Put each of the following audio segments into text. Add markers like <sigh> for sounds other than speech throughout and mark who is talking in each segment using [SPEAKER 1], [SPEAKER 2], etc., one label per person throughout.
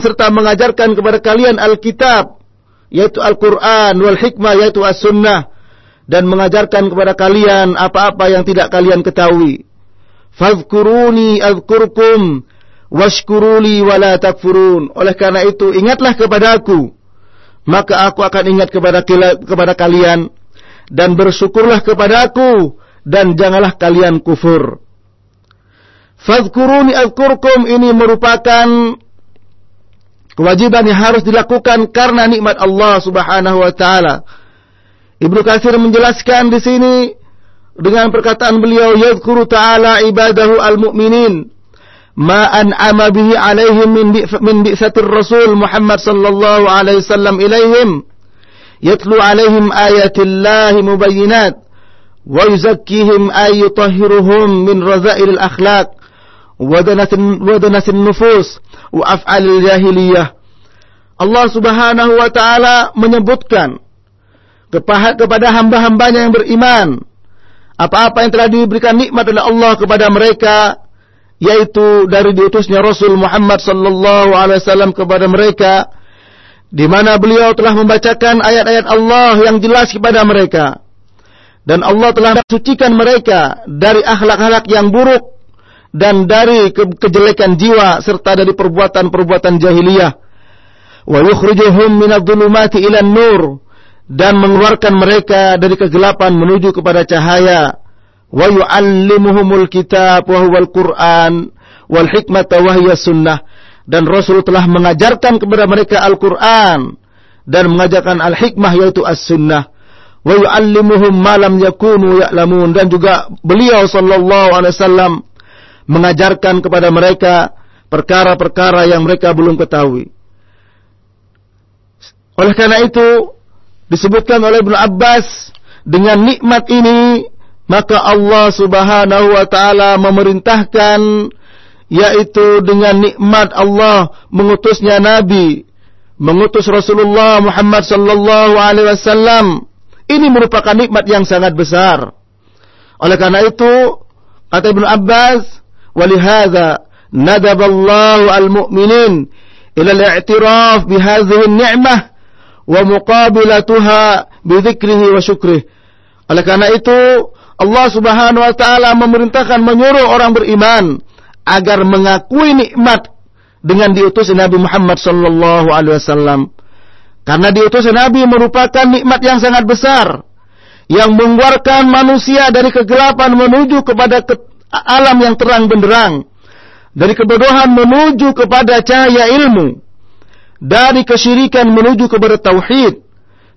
[SPEAKER 1] serta mengajarkan kepada kalian Alkitab yaitu Al-Qur'an wal hikmah yaitu As-Sunnah dan mengajarkan kepada kalian apa-apa yang tidak kalian ketahui. Fadhkuruni adzkurkum washkuruli wala takfurun. Oleh karena itu ingatlah kepadaku maka aku akan ingat kepada kepada kalian dan bersyukurlah kepadaku dan janganlah kalian kufur. Fadhkuruni adzkurkum ini merupakan kewajiban yang harus dilakukan karena nikmat Allah Subhanahu wa taala. Ibnu Katsir menjelaskan di sini dengan perkataan beliau yadhkuru ta'ala ibadahu al-mu'minin ma an'ama bihi alaihim min min bi'satir rasul Muhammad sallallahu alaihi wasallam ilaihim yatlu alaihim ayatillahi mubayyinat wa yuzakkihim ay yutahhiruhum min radha'il al-akhlaq wa danasin nufus wa af'alil jahiliyah. Allah Subhanahu wa taala menyebutkan kepada hamba-hambanya yang beriman apa-apa yang telah diberikan nikmat oleh Allah kepada mereka yaitu dari diutusnya Rasul Muhammad sallallahu alaihi wasallam kepada mereka di mana beliau telah membacakan ayat-ayat Allah yang jelas kepada mereka. Dan Allah telah mensucikan mereka dari akhlak-akhlak yang buruk dan dari ke kejelekan jiwa serta dari perbuatan-perbuatan jahiliyah. Wa yukhrijuhum minadh-dhulumati ila nur dan mengeluarkan mereka dari kegelapan menuju kepada cahaya. Wa yu'allimuhumul kitab wa huwal Qur'an wal hikmata wa hiya sunnah dan Rasul telah mengajarkan kepada mereka Al-Qur'an dan mengajarkan al-hikmah yaitu as-sunnah. Wa yu'allimuhum ma lam yakunu ya'lamun dan juga beliau sallallahu alaihi wasallam mengajarkan kepada mereka perkara-perkara yang mereka belum ketahui. Oleh karena itu disebutkan oleh Ibnu Abbas dengan nikmat ini maka Allah Subhanahu wa taala memerintahkan yaitu dengan nikmat Allah mengutusnya nabi mengutus Rasulullah Muhammad sallallahu alaihi wasallam ini merupakan nikmat yang sangat besar oleh karena itu kata Ibnu Abbas al-mu'minin ila al-i'tiraf bihadhihi an-ni'mah wa muqabilatuha bi dzikrihi wa syukrihi oleh karena itu Allah Subhanahu wa taala memerintahkan menyuruh orang beriman agar mengakui nikmat dengan diutus Nabi Muhammad sallallahu alaihi wasallam. Karena diutus Nabi merupakan nikmat yang sangat besar yang mengeluarkan manusia dari kegelapan menuju kepada ke alam yang terang benderang, dari kebodohan menuju kepada cahaya ilmu, dari kesyirikan menuju kepada tauhid,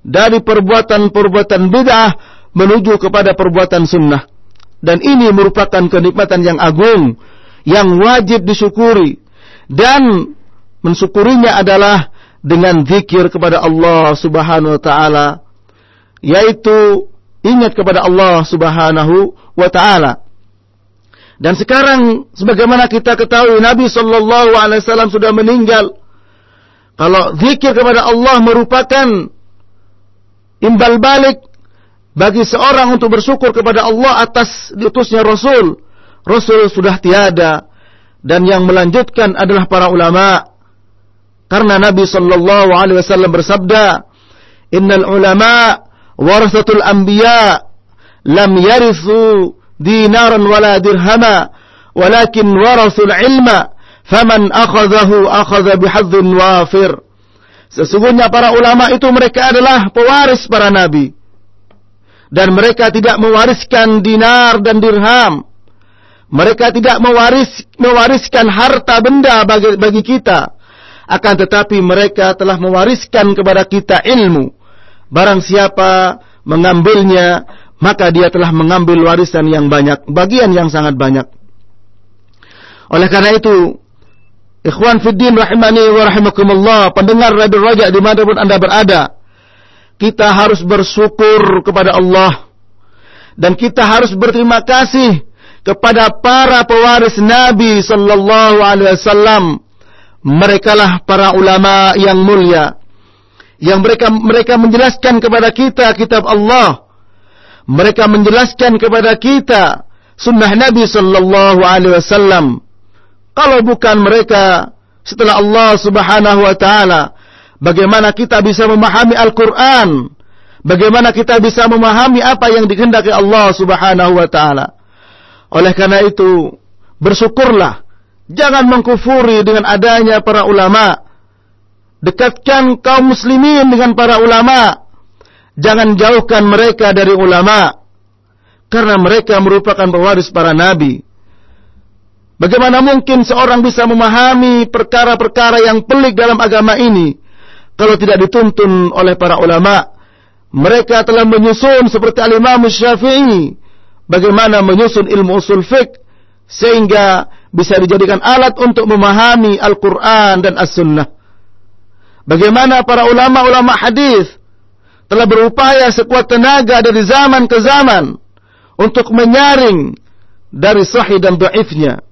[SPEAKER 1] dari perbuatan-perbuatan bid'ah menuju kepada perbuatan sunnah. Dan ini merupakan kenikmatan yang agung, yang wajib disyukuri. Dan mensyukurinya adalah dengan zikir kepada Allah subhanahu wa ta'ala. Yaitu ingat kepada Allah subhanahu wa ta'ala. Dan sekarang sebagaimana kita ketahui Nabi sallallahu alaihi wasallam sudah meninggal. Kalau zikir kepada Allah merupakan imbal balik bagi seorang untuk bersyukur kepada Allah atas diutusnya Rasul. Rasul sudah tiada dan yang melanjutkan adalah para ulama. Karena Nabi sallallahu alaihi wasallam bersabda, "Innal ulama warasatul anbiya lam yarithu dinaran wala dirhama, walakin warasul ilma, faman akhadhahu akhadha bihadzin wafir." Sesungguhnya para ulama itu mereka adalah pewaris para nabi dan mereka tidak mewariskan dinar dan dirham. Mereka tidak mewaris, mewariskan harta benda bagi, bagi kita. Akan tetapi mereka telah mewariskan kepada kita ilmu. Barang siapa mengambilnya, maka dia telah mengambil warisan yang banyak, bagian yang sangat banyak. Oleh karena itu, ikhwan fiddin rahimani wa rahimakumullah, pendengar Radio Raja di mana pun anda berada, kita harus bersyukur kepada Allah dan kita harus berterima kasih kepada para pewaris Nabi sallallahu alaihi wasallam. Mereka lah para ulama yang mulia yang mereka mereka menjelaskan kepada kita kitab Allah. Mereka menjelaskan kepada kita sunnah Nabi sallallahu alaihi wasallam. Kalau bukan mereka, setelah Allah Subhanahu wa taala? Bagaimana kita bisa memahami Al-Qur'an? Bagaimana kita bisa memahami apa yang dikehendaki Allah Subhanahu wa taala? Oleh karena itu, bersyukurlah. Jangan mengkufuri dengan adanya para ulama. Dekatkan kaum muslimin dengan para ulama. Jangan jauhkan mereka dari ulama. Karena mereka merupakan pewaris para nabi. Bagaimana mungkin seorang bisa memahami perkara-perkara yang pelik dalam agama ini kalau tidak dituntun oleh para ulama? Mereka telah menyusun seperti Al-Imam Syafi'i bagaimana menyusun ilmu usul fiqh sehingga bisa dijadikan alat untuk memahami Al-Qur'an dan As-Sunnah. Bagaimana para ulama-ulama hadis telah berupaya sekuat tenaga dari zaman ke zaman untuk menyaring dari sahih dan dhaifnya.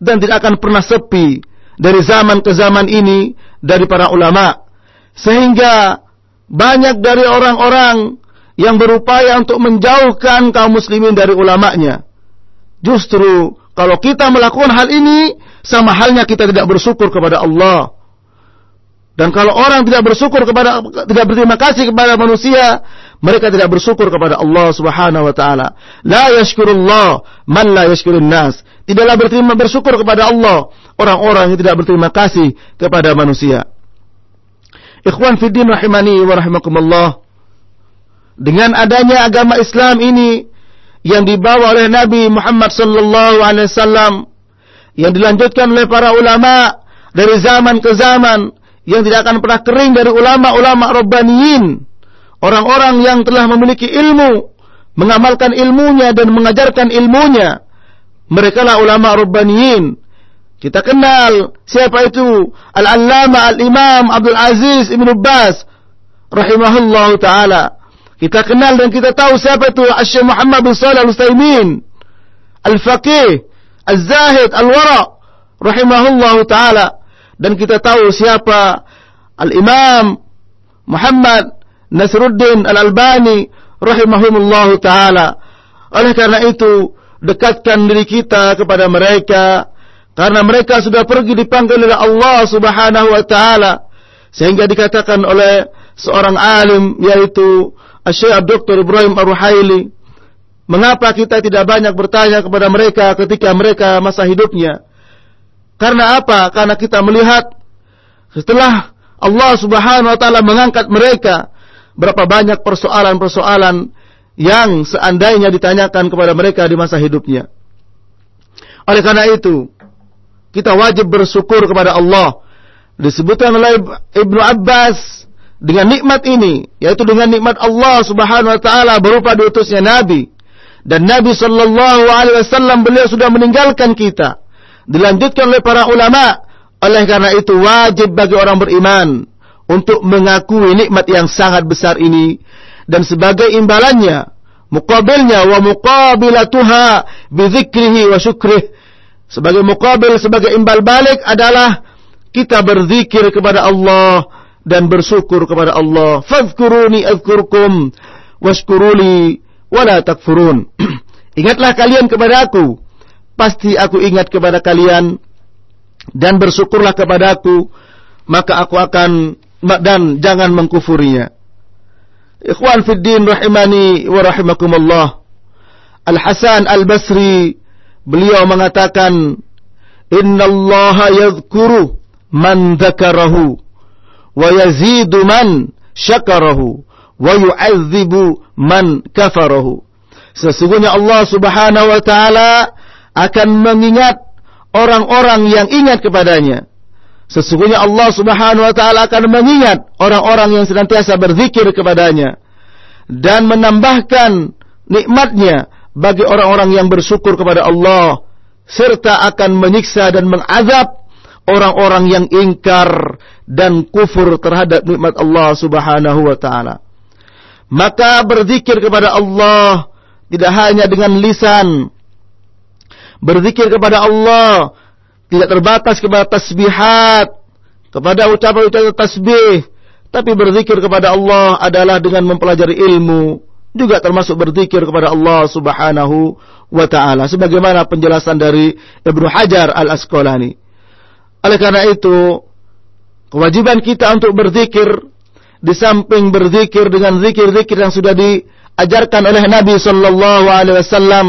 [SPEAKER 1] Dan tidak akan pernah sepi dari zaman ke zaman ini dari para ulama. Sehingga banyak dari orang-orang yang berupaya untuk menjauhkan kaum muslimin dari ulamanya. Justru kalau kita melakukan hal ini sama halnya kita tidak bersyukur kepada Allah dan kalau orang tidak bersyukur kepada tidak berterima kasih kepada manusia mereka tidak bersyukur kepada Allah Subhanahu wa taala. La yashkurullah man la yashkurun nas. Tidaklah berterima bersyukur kepada Allah orang-orang yang tidak berterima kasih kepada manusia. Ikhwan fiddin rahimani wa rahimakumullah. Dengan adanya agama Islam ini yang dibawa oleh Nabi Muhammad sallallahu alaihi wasallam yang dilanjutkan oleh para ulama dari zaman ke zaman yang tidak akan pernah kering dari ulama-ulama rabbaniyin orang-orang yang telah memiliki ilmu, mengamalkan ilmunya dan mengajarkan ilmunya. Mereka lah ulama Rabbaniyin. Kita kenal siapa itu? Al-Allama Al-Imam Abdul Aziz Ibn Abbas rahimahullah taala. Kita kenal dan kita tahu siapa itu Syekh Muhammad bin Shalih Al-Utsaimin. Al-Faqih, Al-Zahid, Al-Wara rahimahullah taala. Dan kita tahu siapa Al-Imam Muhammad Nasruddin Al-Albani rahimahumullah taala. Oleh karena itu, dekatkan diri kita kepada mereka karena mereka sudah pergi dipanggil oleh Allah Subhanahu wa taala sehingga dikatakan oleh seorang alim yaitu Syekh Dr. Ibrahim Ar-Ruhaili mengapa kita tidak banyak bertanya kepada mereka ketika mereka masa hidupnya karena apa karena kita melihat setelah Allah Subhanahu wa taala mengangkat mereka berapa banyak persoalan-persoalan yang seandainya ditanyakan kepada mereka di masa hidupnya. Oleh karena itu, kita wajib bersyukur kepada Allah. Disebutkan oleh Ibnu Abbas dengan nikmat ini, yaitu dengan nikmat Allah Subhanahu wa taala berupa diutusnya nabi. Dan Nabi sallallahu alaihi wasallam beliau sudah meninggalkan kita. Dilanjutkan oleh para ulama. Oleh karena itu wajib bagi orang beriman untuk mengakui nikmat yang sangat besar ini. Dan sebagai imbalannya muqabilnya wa muqabilatuha bidzikrihi wa syukrih. Sebagai muqabil sebagai imbal balik adalah kita berzikir kepada Allah dan bersyukur kepada Allah. Fadhkuruni adzkurkum washkuruli wala takfurun. <clears throat> Ingatlah kalian kepada aku pasti aku ingat kepada kalian dan bersyukurlah kepadaku maka aku akan dan jangan mengkufurinya. Ikhwan fid din rahimani wa rahimakumullah. Al-Hasan Al-Basri beliau mengatakan Inna Allah yadhkuru man dzakarahu wa yazidu man syakarahu wa yu'adzibu man kafarahu. Sesungguhnya Allah Subhanahu wa taala akan mengingat orang-orang yang ingat kepadanya Sesungguhnya Allah Subhanahu wa taala akan mengingat orang-orang yang senantiasa berzikir kepadanya dan menambahkan nikmatnya bagi orang-orang yang bersyukur kepada Allah serta akan menyiksa dan mengazab orang-orang yang ingkar dan kufur terhadap nikmat Allah Subhanahu wa taala. Maka berzikir kepada Allah tidak hanya dengan lisan. Berzikir kepada Allah. Tidak terbatas kepada tasbihat, kepada ucapan-ucapan tasbih, tapi berzikir kepada Allah adalah dengan mempelajari ilmu, juga termasuk berzikir kepada Allah Subhanahu wa taala. Sebagaimana penjelasan dari Ibnu Hajar Al-Asqalani. Oleh karena itu, kewajiban kita untuk berzikir di samping berzikir dengan zikir-zikir yang sudah diajarkan oleh Nabi sallallahu alaihi wasallam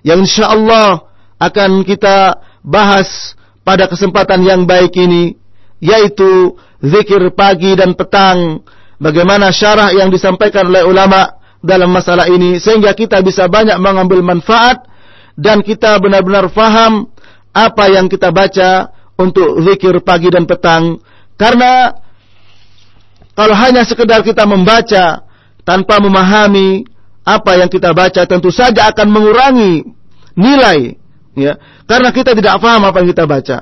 [SPEAKER 1] yang insyaallah akan kita bahas pada kesempatan yang baik ini yaitu zikir pagi dan petang. Bagaimana syarah yang disampaikan oleh ulama dalam masalah ini sehingga kita bisa banyak mengambil manfaat dan kita benar-benar faham apa yang kita baca untuk zikir pagi dan petang. Karena kalau hanya sekedar kita membaca tanpa memahami apa yang kita baca tentu saja akan mengurangi nilai ya karena kita tidak paham apa yang kita baca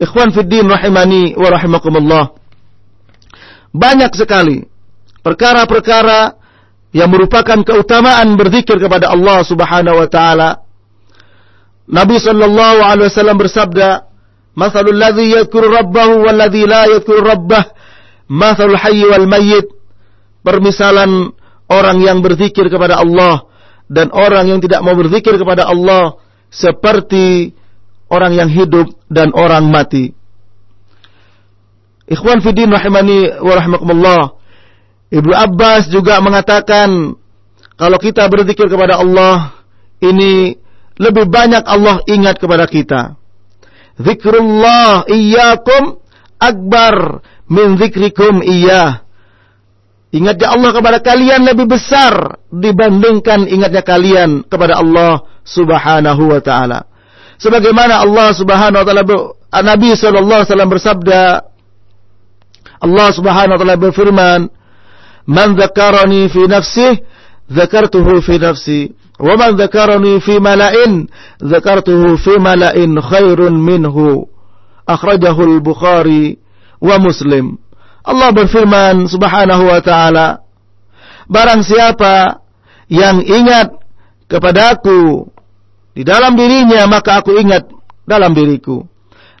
[SPEAKER 1] ikhwan fiddin rahimani wa rahimakumullah banyak sekali perkara-perkara yang merupakan keutamaan berzikir kepada Allah Subhanahu wa taala. Nabi sallallahu alaihi wasallam bersabda, "Mathalul ladzi yadhkuru rabbahu wal ladzi la yadhkuru rabbah, mathalul hayy wal mayyit." Permisalan orang yang berzikir kepada Allah dan orang yang tidak mau berzikir kepada Allah seperti orang yang hidup dan orang mati. Ikhwan fiddin rahimani wa rahimakumullah. Ibnu Abbas juga mengatakan kalau kita berzikir kepada Allah ini lebih banyak Allah ingat kepada kita. Zikrullah iyyakum akbar min zikrikum iyyah. Ingatnya Allah kepada kalian lebih besar dibandingkan ingatnya kalian kepada Allah Subhanahu wa taala. Sebagaimana Allah Subhanahu wa taala Nabi sallallahu alaihi wasallam bersabda Allah Subhanahu wa taala berfirman Man dzakarani fi nafsihi dzakartuhu fi nafsi. Wa man dzakarani fi mala'in dzakartuhu fi mala'in khairun minhu. Akhrajahu al-Bukhari wa Muslim Allah berfirman subhanahu wa ta'ala Barang siapa yang ingat kepadaku di dalam dirinya maka aku ingat dalam diriku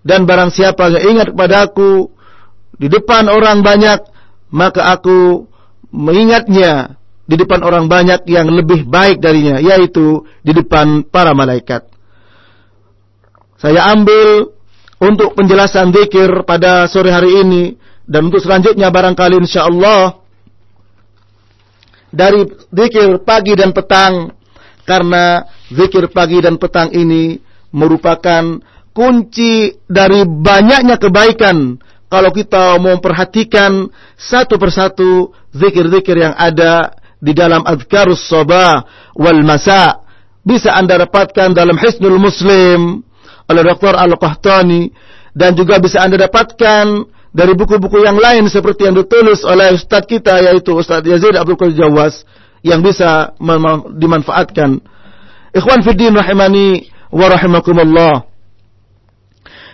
[SPEAKER 1] dan barang siapa yang ingat kepadaku di depan orang banyak maka aku mengingatnya di depan orang banyak yang lebih baik darinya, yaitu di depan para malaikat. Saya ambil untuk penjelasan zikir pada sore hari ini dan untuk selanjutnya barangkali insya Allah dari zikir pagi dan petang karena zikir pagi dan petang ini merupakan kunci dari banyaknya kebaikan kalau kita mau memperhatikan satu persatu zikir-zikir yang ada di dalam adhkarus sabah wal masa bisa Anda dapatkan dalam Hisnul Muslim oleh Dr. Al-Qahtani dan juga bisa Anda dapatkan dari buku-buku yang lain seperti yang ditulis oleh Ustaz kita yaitu Ustaz Yazid Abdul Qadir Jawas yang bisa dimanfaatkan. Ikhwan fiddin rahimani wa rahimakumullah.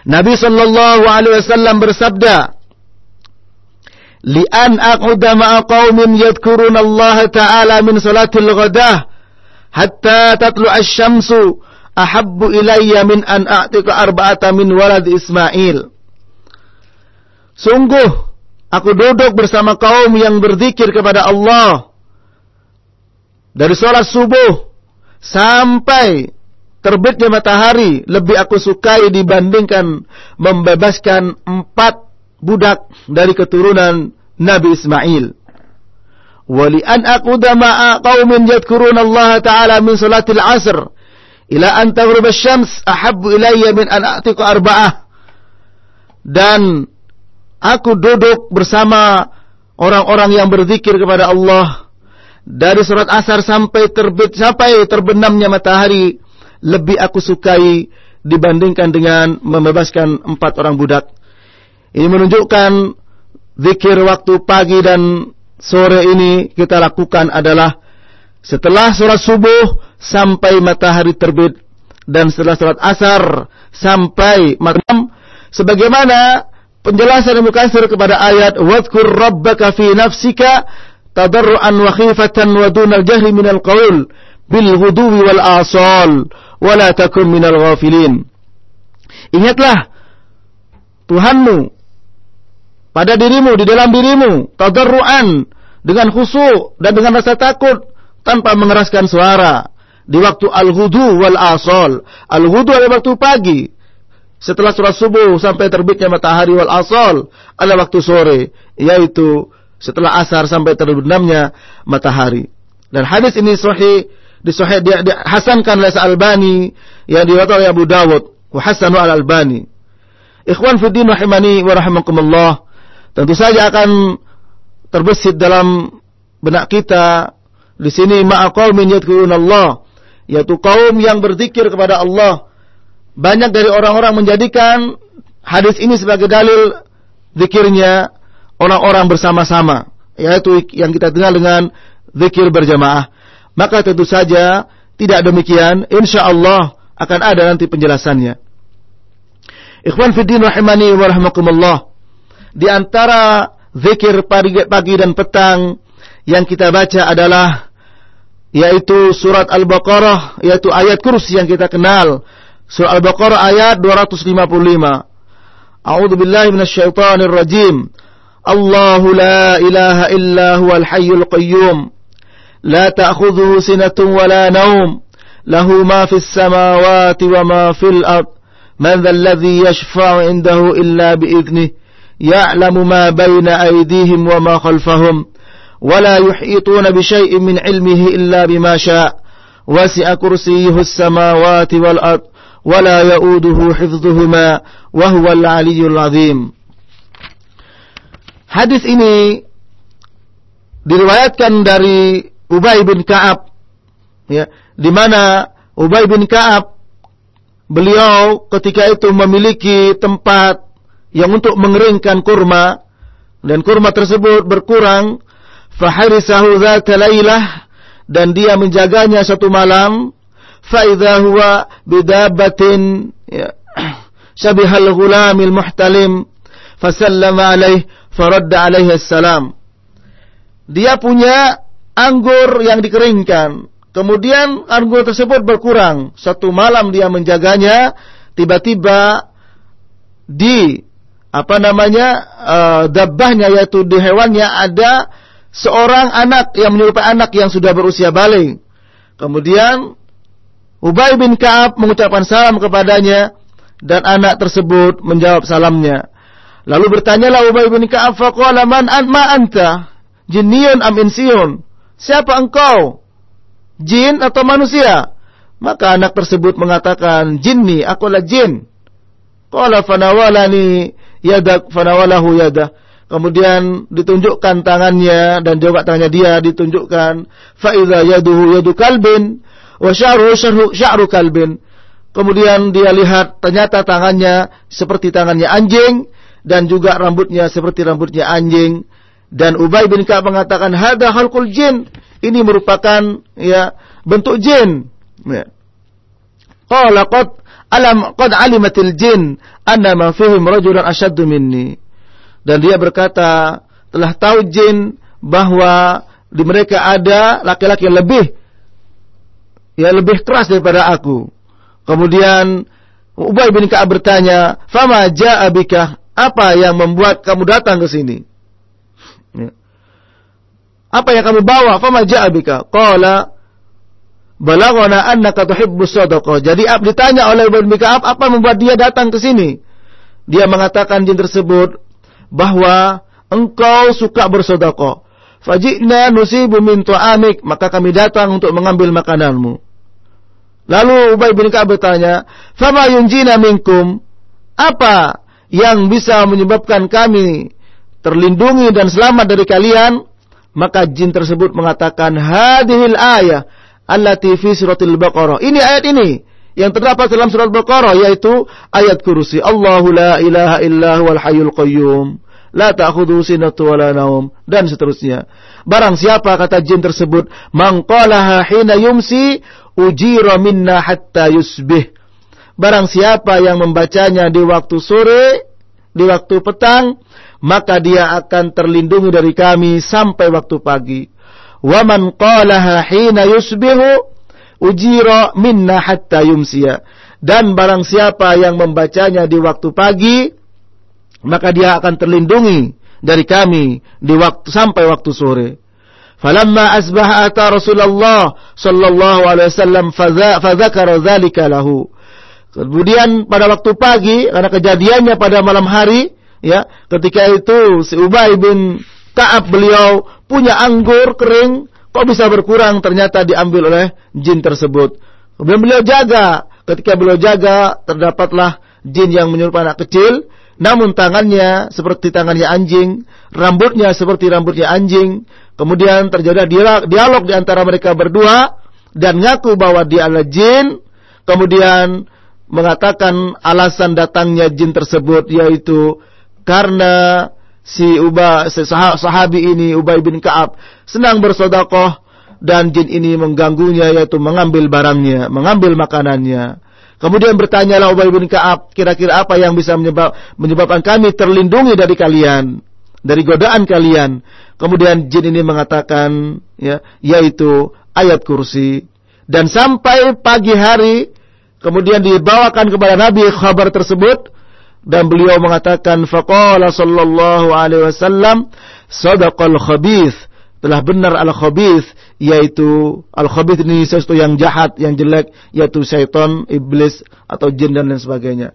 [SPEAKER 1] Nabi sallallahu alaihi wasallam bersabda, "Li'an aq'uda ma'a qaumin yadhkuruna Allah Ta'ala min salatil ghadah hatta tatlu asy-syamsu ahabbu ilayya min an a'tika arba'ata min walad Ismail." Sungguh aku duduk bersama kaum yang berzikir kepada Allah dari salat subuh sampai terbitnya matahari lebih aku sukai dibandingkan membebaskan empat budak dari keturunan Nabi Ismail. Wali an aquda ma'a qaumin yadhkuruna Allah Ta'ala min salatil asr ila an taghrib asy-syams ahabbu ilayya min an a'tiqa arba'ah. Dan aku duduk bersama orang-orang yang berzikir kepada Allah dari surat asar sampai terbit sampai terbenamnya matahari lebih aku sukai dibandingkan dengan membebaskan empat orang budak. Ini menunjukkan zikir waktu pagi dan sore ini kita lakukan adalah setelah sholat subuh sampai matahari terbit dan setelah sholat asar sampai malam sebagaimana penjelasan Mukasir kepada ayat wadhkur rabbaka fi nafsika tadarruan wa khifatan wa dunal jahri minal qaul bil huduwi wal asal wala takun minal ghafilin. Ingatlah Tuhanmu pada dirimu, di dalam dirimu, tadarruan dengan khusyuk dan dengan rasa takut tanpa mengeraskan suara di waktu al-hudu wal asal. Al-hudu adalah waktu pagi setelah sholat subuh sampai terbitnya matahari wal asal ada waktu sore yaitu setelah asar sampai terbenamnya matahari. Dan hadis ini sahih disahih dia, dia hasankan oleh Al-Albani yang diriwayatkan oleh Abu Dawud wa hasanu Al-Albani. Ikhwan fi din rahimani wa rahimakumullah. Tentu saja akan terbesit dalam benak kita di sini ma'a qaumin Allah yaitu kaum yang berzikir kepada Allah. Banyak dari orang-orang menjadikan hadis ini sebagai dalil zikirnya orang-orang bersama-sama yaitu yang kita kenal dengan zikir berjamaah. Maka tentu saja tidak demikian, insya Allah akan ada nanti penjelasannya. Ikhwan fiddin rahimani wa. Di antara zikir pagi, pagi dan petang yang kita baca adalah yaitu surat Al-Baqarah yaitu ayat kursi yang kita kenal. Surah Al-Baqarah ayat 255. A'udzu billahi minasyaitonir rajim. Allahu la ilaha illa huwal hayyul qayyum. La ta'khudhuhu sinatun wa la nawm. Lahu ma fis samawati wa ma fil ard. Man dhal ladzi yashfa'u 'indahu illa bi idnihi. يعلم ما بين أيديهم وما خلفهم ولا يحيطون بشيء من علمه إلا بما شاء وسع كرسيه السماوات والأرض ولا يؤوده حفظهما وهو العلي العظيم Hadis ini diriwayatkan dari Ubay bin Ka'ab ya di mana Ubay bin Ka'ab beliau ketika itu memiliki tempat yang untuk mengeringkan kurma dan kurma tersebut berkurang faharisahu dzata lailah dan dia menjaganya satu malam huwa bidabatin ya, syabihal ghulamil muhtalim fasallama alaih faradda alaihi assalam dia punya anggur yang dikeringkan. Kemudian anggur tersebut berkurang. Satu malam dia menjaganya, tiba-tiba di apa namanya uh, dabbahnya yaitu di hewannya ada seorang anak yang menyerupai anak yang sudah berusia balik. Kemudian Ubay bin Ka'ab mengucapkan salam kepadanya dan anak tersebut menjawab salamnya. Lalu bertanyalah Ubay bin Ka'ab faqala man an ma anta jinniyun am insiyun Siapa engkau? Jin atau manusia? Maka anak tersebut mengatakan, Jinni, akulah jin. Qala fanawalani yadak fanawalahu yadah. Kemudian ditunjukkan tangannya dan juga tangannya dia ditunjukkan. Faiza yaduhu yadu kalbin wa sya'ru sya'ru kalbin. Kemudian dia lihat ternyata tangannya seperti tangannya anjing dan juga rambutnya seperti rambutnya anjing. Dan Ubay bin Ka'ab mengatakan, "Hada halqul jin." Ini merupakan ya bentuk jin. Ya. Qala qad alam qad alimatil jin anna ma fihim rajulan ashaddu minni. Dan dia berkata, telah tahu jin bahwa di mereka ada laki-laki yang lebih ya lebih keras daripada aku. Kemudian Ubay bin Ka'ab bertanya, "Fama ja'a bika? Apa yang membuat kamu datang ke sini?" Ya. Apa yang kamu bawa? Fama ja'abika? Qala balagona annaka tuhibbus sadaqah. Jadi Ab ditanya oleh Ibn Mika'ab apa membuat dia datang ke sini? Dia mengatakan jin tersebut bahwa engkau suka bersedekah. Fajina nusibu min tu'amik, maka kami datang untuk mengambil makananmu. Lalu Ubay bin Ka'ab bertanya, "Fama yunjina minkum?" Apa yang bisa menyebabkan kami terlindungi dan selamat dari kalian, maka jin tersebut mengatakan hadhil ayah allati fi suratil baqarah. Ini ayat ini yang terdapat dalam surat Baqarah yaitu ayat kursi Allahu la ilaha illa huwal hayyul qayyum la ta'khudhu sinatu wa la naum dan seterusnya. Barang siapa kata jin tersebut mangqalaha hina yumsi ujira minna hatta yusbih. Barang siapa yang membacanya di waktu sore, di waktu petang, maka dia akan terlindungi dari kami sampai waktu pagi. Wa man qalaha hina yusbihu ujira minna hatta yumsiya. Dan barang siapa yang membacanya di waktu pagi, maka dia akan terlindungi dari kami di waktu sampai waktu sore. Falamma asbaha ata Rasulullah sallallahu alaihi wasallam fadzakara dzalika lahu. Kemudian pada waktu pagi karena kejadiannya pada malam hari ya ketika itu si Ubay bin Ka'ab beliau punya anggur kering kok bisa berkurang ternyata diambil oleh jin tersebut. Kemudian beliau jaga ketika beliau jaga terdapatlah jin yang menyerupai anak kecil namun tangannya seperti tangannya anjing, rambutnya seperti rambutnya anjing. Kemudian terjadi dialog di antara mereka berdua dan ngaku bahwa dia adalah jin. Kemudian mengatakan alasan datangnya jin tersebut yaitu karena si Ubay si sahabi ini Ubay bin Ka'ab senang bersodakoh dan jin ini mengganggunya yaitu mengambil barangnya, mengambil makanannya. Kemudian bertanyalah Ubay bin Ka'ab, kira-kira apa yang bisa menyebab, menyebabkan kami terlindungi dari kalian, dari godaan kalian. Kemudian jin ini mengatakan, ya, yaitu ayat kursi. Dan sampai pagi hari, kemudian dibawakan kepada Nabi kabar tersebut, dan beliau mengatakan, faqala sallallahu alaihi wasallam, sadaqal khabith telah benar al-khabith yaitu al-khabith ini sesuatu yang jahat, yang jelek yaitu syaitan, iblis atau jin dan lain sebagainya.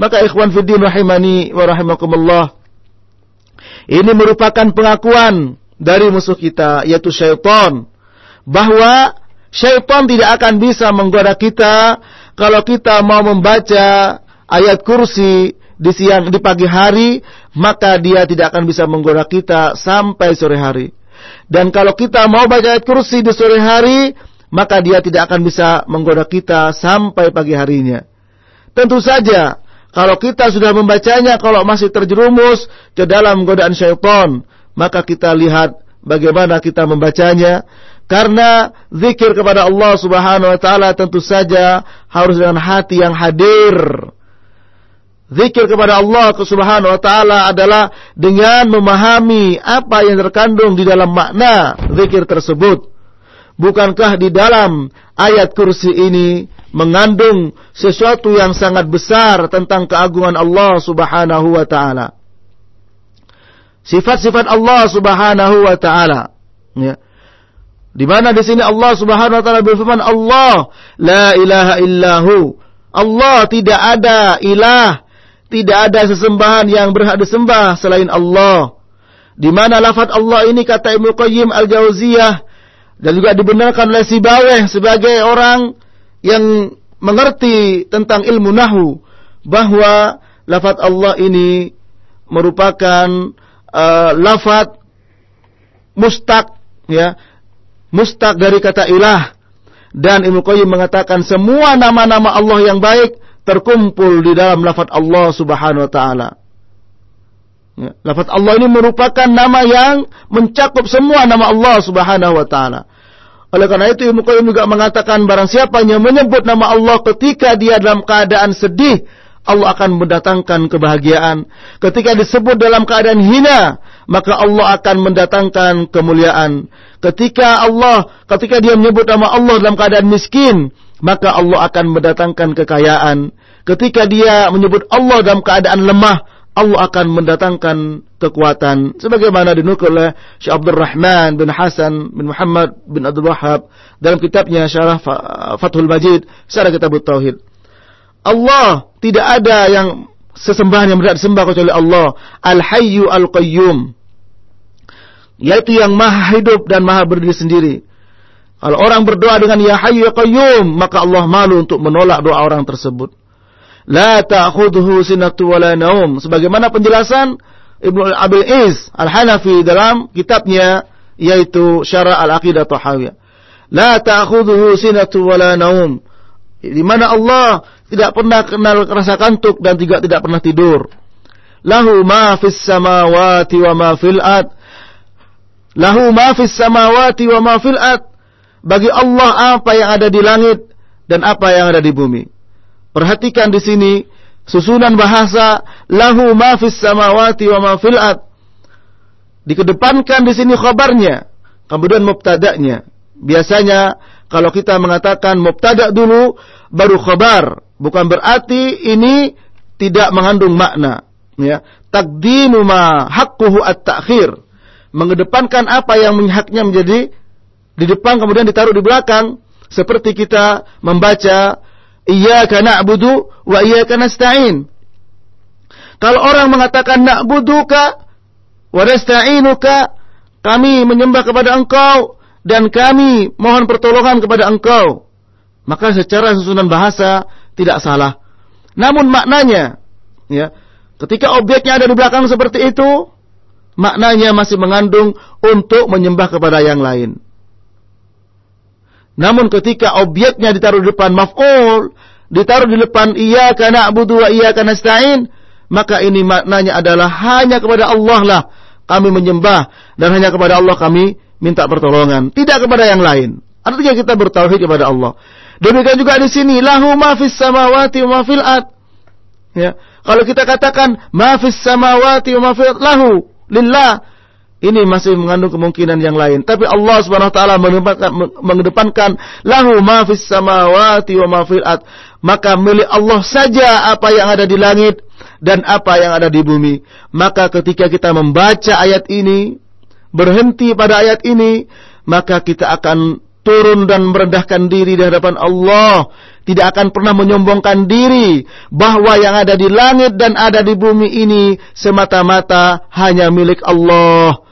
[SPEAKER 1] Maka ikhwan fiddin rahimani wa rahimakumullah ini merupakan pengakuan dari musuh kita yaitu syaitan bahwa syaitan tidak akan bisa menggoda kita kalau kita mau membaca ayat kursi di siang di pagi hari maka dia tidak akan bisa menggoda kita sampai sore hari. Dan kalau kita mau baca ayat kursi di sore hari, maka dia tidak akan bisa menggoda kita sampai pagi harinya. Tentu saja, kalau kita sudah membacanya, kalau masih terjerumus ke dalam godaan syaitan, maka kita lihat bagaimana kita membacanya. Karena zikir kepada Allah Subhanahu wa taala tentu saja harus dengan hati yang hadir. Zikir kepada Allah Subhanahu wa taala adalah dengan memahami apa yang terkandung di dalam makna zikir tersebut. Bukankah di dalam ayat kursi ini mengandung sesuatu yang sangat besar tentang keagungan Allah Subhanahu wa taala? Sifat-sifat Allah Subhanahu wa taala, ya. Di mana di sini Allah Subhanahu wa taala berfirman, "Allah la ilaha illahu." Allah tidak ada ilah tidak ada sesembahan yang berhak disembah selain Allah. Di mana lafaz Allah ini kata Ibnu Qayyim Al-Jauziyah dan juga dibenarkan oleh Sibaweh sebagai orang yang mengerti tentang ilmu nahu bahwa lafaz Allah ini merupakan uh, lafaz mustaq ya mustaq dari kata ilah dan Ibnu Qayyim mengatakan semua nama-nama Allah yang baik terkumpul di dalam lafaz Allah Subhanahu wa taala. Ya, lafaz Allah ini merupakan nama yang mencakup semua nama Allah Subhanahu wa taala. Oleh karena itu Ibnu Qayyim juga mengatakan barang siapa yang menyebut nama Allah ketika dia dalam keadaan sedih, Allah akan mendatangkan kebahagiaan. Ketika disebut dalam keadaan hina, maka Allah akan mendatangkan kemuliaan. Ketika Allah, ketika dia menyebut nama Allah dalam keadaan miskin, maka Allah akan mendatangkan kekayaan. Ketika dia menyebut Allah dalam keadaan lemah, Allah akan mendatangkan kekuatan. Sebagaimana dinukul oleh Syekh Abdul Rahman bin Hasan bin Muhammad bin Abdul Wahab dalam kitabnya Syarah Fathul Majid, Syarah Kitab Tauhid. Allah tidak ada yang sesembahan yang berhak disembah kecuali Allah. Al-Hayyu Al-Qayyum. Yaitu yang maha hidup dan maha berdiri sendiri. Kalau orang berdoa dengan Ya Hayyu Ya Qayyum, maka Allah malu untuk menolak doa orang tersebut. La ta'khudhuhu sinatu wa la naum. Sebagaimana penjelasan Ibnu Abil Is Al-Hanafi dalam kitabnya yaitu Syarah Al-Aqidah Tahawiyah. La ta'khudhuhu sinatu wa la naum. Di mana Allah tidak pernah kenal rasa kantuk dan juga tidak pernah tidur. Lahu ma fis samawati wa ma fil ard. Lahu ma fis samawati wa ma fil ard bagi Allah apa yang ada di langit dan apa yang ada di bumi. Perhatikan di sini susunan bahasa lahu ma fis samawati wa ma fil ard. Dikedepankan di sini khabarnya, kemudian mubtada'nya. Biasanya kalau kita mengatakan mubtada' dulu baru khabar, bukan berarti ini tidak mengandung makna, ya. Taqdimu ma haqquhu at-ta'khir. Mengedepankan apa yang haknya menjadi di depan kemudian ditaruh di belakang seperti kita membaca iyyaka na'budu wa iyyaka nasta'in. Kalau orang mengatakan na'buduka wa nasta'inuka, kami menyembah kepada engkau dan kami mohon pertolongan kepada engkau. Maka secara susunan bahasa tidak salah. Namun maknanya, ya, ketika objeknya ada di belakang seperti itu, maknanya masih mengandung untuk menyembah kepada yang lain. Namun ketika objeknya ditaruh di depan maf'ul, ditaruh di depan iya karena na'budu wa karena nasta'in, maka ini maknanya adalah hanya kepada Allah lah kami menyembah dan hanya kepada Allah kami minta pertolongan, tidak kepada yang lain. Artinya kita bertauhid kepada Allah. Demikian juga di sini lahu ma fis samawati wa. Ya. Kalau kita katakan ma fis samawati wa lahu lillah ini masih mengandung kemungkinan yang lain. Tapi Allah Subhanahu wa taala mengedepankan, mengedepankan lahu ma fis samawati wa ma fil. Maka milik Allah saja apa yang ada di langit dan apa yang ada di bumi. Maka ketika kita membaca ayat ini, berhenti pada ayat ini, maka kita akan turun dan merendahkan diri di hadapan Allah, tidak akan pernah menyombongkan diri bahwa yang ada di langit dan ada di bumi ini semata-mata hanya milik Allah.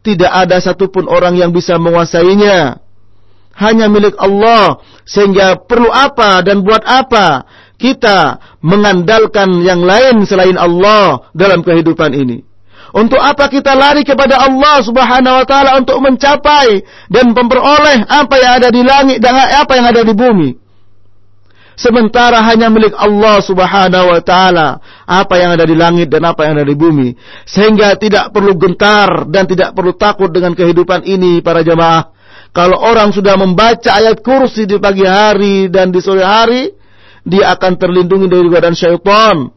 [SPEAKER 1] Tidak ada satupun orang yang bisa menguasainya. Hanya milik Allah. Sehingga perlu apa dan buat apa kita mengandalkan yang lain selain Allah dalam kehidupan ini. Untuk apa kita lari kepada Allah Subhanahu wa taala untuk mencapai dan memperoleh apa yang ada di langit dan apa yang ada di bumi? Sementara hanya milik Allah Subhanahu wa taala apa yang ada di langit dan apa yang ada di bumi. Sehingga tidak perlu gentar dan tidak perlu takut dengan kehidupan ini para jemaah. Kalau orang sudah membaca ayat kursi di pagi hari dan di sore hari, dia akan terlindungi dari godaan syaitan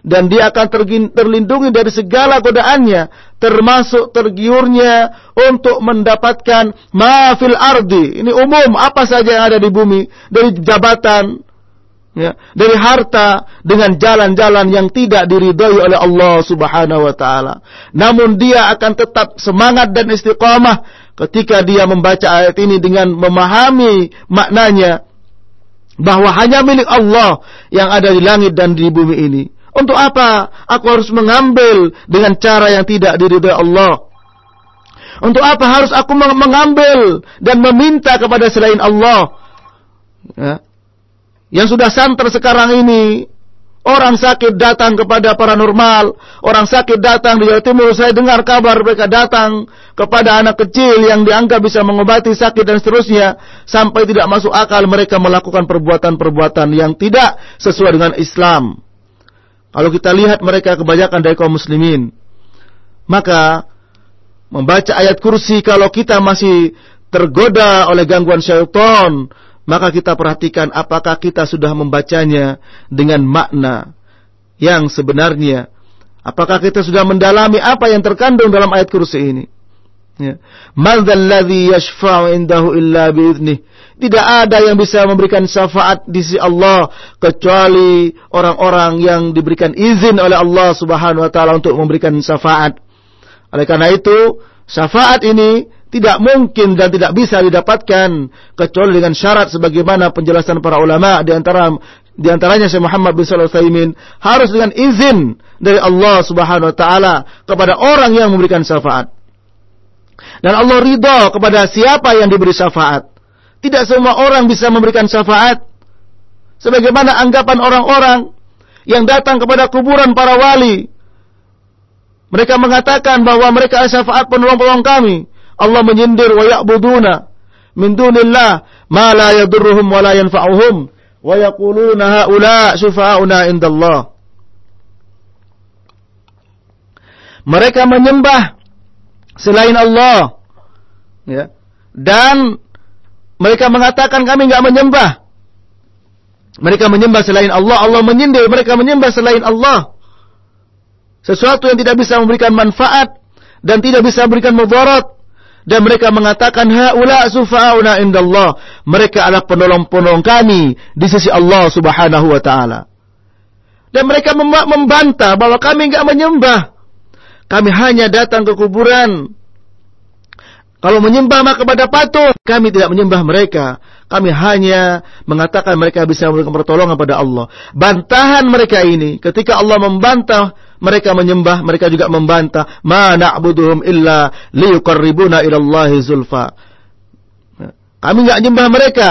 [SPEAKER 1] dan dia akan terlindungi dari segala godaannya termasuk tergiurnya untuk mendapatkan mafil ardi ini umum apa saja yang ada di bumi dari jabatan ya, dari harta dengan jalan-jalan yang tidak diridhoi oleh Allah Subhanahu wa taala namun dia akan tetap semangat dan istiqamah ketika dia membaca ayat ini dengan memahami maknanya bahwa hanya milik Allah yang ada di langit dan di bumi ini untuk apa aku harus mengambil dengan cara yang tidak diridhai Allah? Untuk apa harus aku mengambil dan meminta kepada selain Allah? Ya. Yang sudah santer sekarang ini, orang sakit datang kepada paranormal, orang sakit datang di Jawa Timur, saya dengar kabar mereka datang kepada anak kecil yang dianggap bisa mengobati sakit dan seterusnya, sampai tidak masuk akal mereka melakukan perbuatan-perbuatan yang tidak sesuai dengan Islam. Kalau kita lihat mereka kebanyakan dari kaum muslimin, maka membaca ayat kursi kalau kita masih tergoda oleh gangguan syaitan, maka kita perhatikan apakah kita sudah membacanya dengan makna yang sebenarnya. Apakah kita sudah mendalami apa yang terkandung dalam ayat kursi ini? Ya. Tidak ada yang bisa memberikan syafaat di sisi Allah kecuali orang-orang yang diberikan izin oleh Allah Subhanahu wa taala untuk memberikan syafaat. Oleh karena itu, syafaat ini tidak mungkin dan tidak bisa didapatkan kecuali dengan syarat sebagaimana penjelasan para ulama di antara di antaranya Syekh Muhammad bin Shalih Utsaimin harus dengan izin dari Allah Subhanahu wa taala kepada orang yang memberikan syafaat. Dan Allah ridha kepada siapa yang diberi syafaat. Tidak semua orang bisa memberikan syafaat. Sebagaimana anggapan orang-orang yang datang kepada kuburan para wali. Mereka mengatakan bahwa mereka syafaat penolong-penolong kami. Allah menyindir wa ya'buduna min dunillah ma la yadurruhum wa la yanfa'uhum wa yaquluna haula syufa'una indallah. Mereka menyembah selain Allah. Ya. Dan mereka mengatakan kami nggak menyembah. Mereka menyembah selain Allah, Allah menyindir mereka menyembah selain Allah. Sesuatu yang tidak bisa memberikan manfaat dan tidak bisa memberikan mudarat dan mereka mengatakan haula sufa'una indallah. Mereka adalah penolong-penolong kami di sisi Allah Subhanahu wa taala. Dan mereka membantah bahwa kami enggak menyembah. Kami hanya datang ke kuburan Kalau menyembah maka kepada patung, kami tidak menyembah mereka. Kami hanya mengatakan mereka bisa memberikan pertolongan pada Allah. Bantahan mereka ini ketika Allah membantah mereka menyembah, mereka juga membantah, "Ma na'buduhum illa liyuqarribuna ila Allah zulfa." Kami enggak nyembah mereka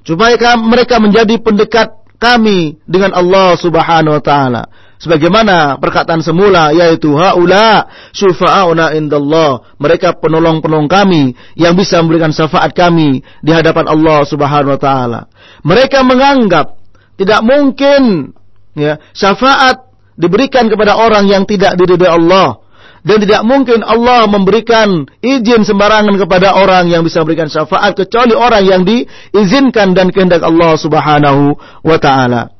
[SPEAKER 1] supaya mereka menjadi pendekat kami dengan Allah Subhanahu wa taala. Sebagaimana perkataan semula yaitu haula syufa'auna indallah. Mereka penolong-penolong kami yang bisa memberikan syafaat kami di hadapan Allah Subhanahu wa taala. Mereka menganggap tidak mungkin ya syafaat diberikan kepada orang yang tidak diridhai Allah dan tidak mungkin Allah memberikan izin sembarangan kepada orang yang bisa memberikan syafaat kecuali orang yang diizinkan dan kehendak Allah Subhanahu wa taala.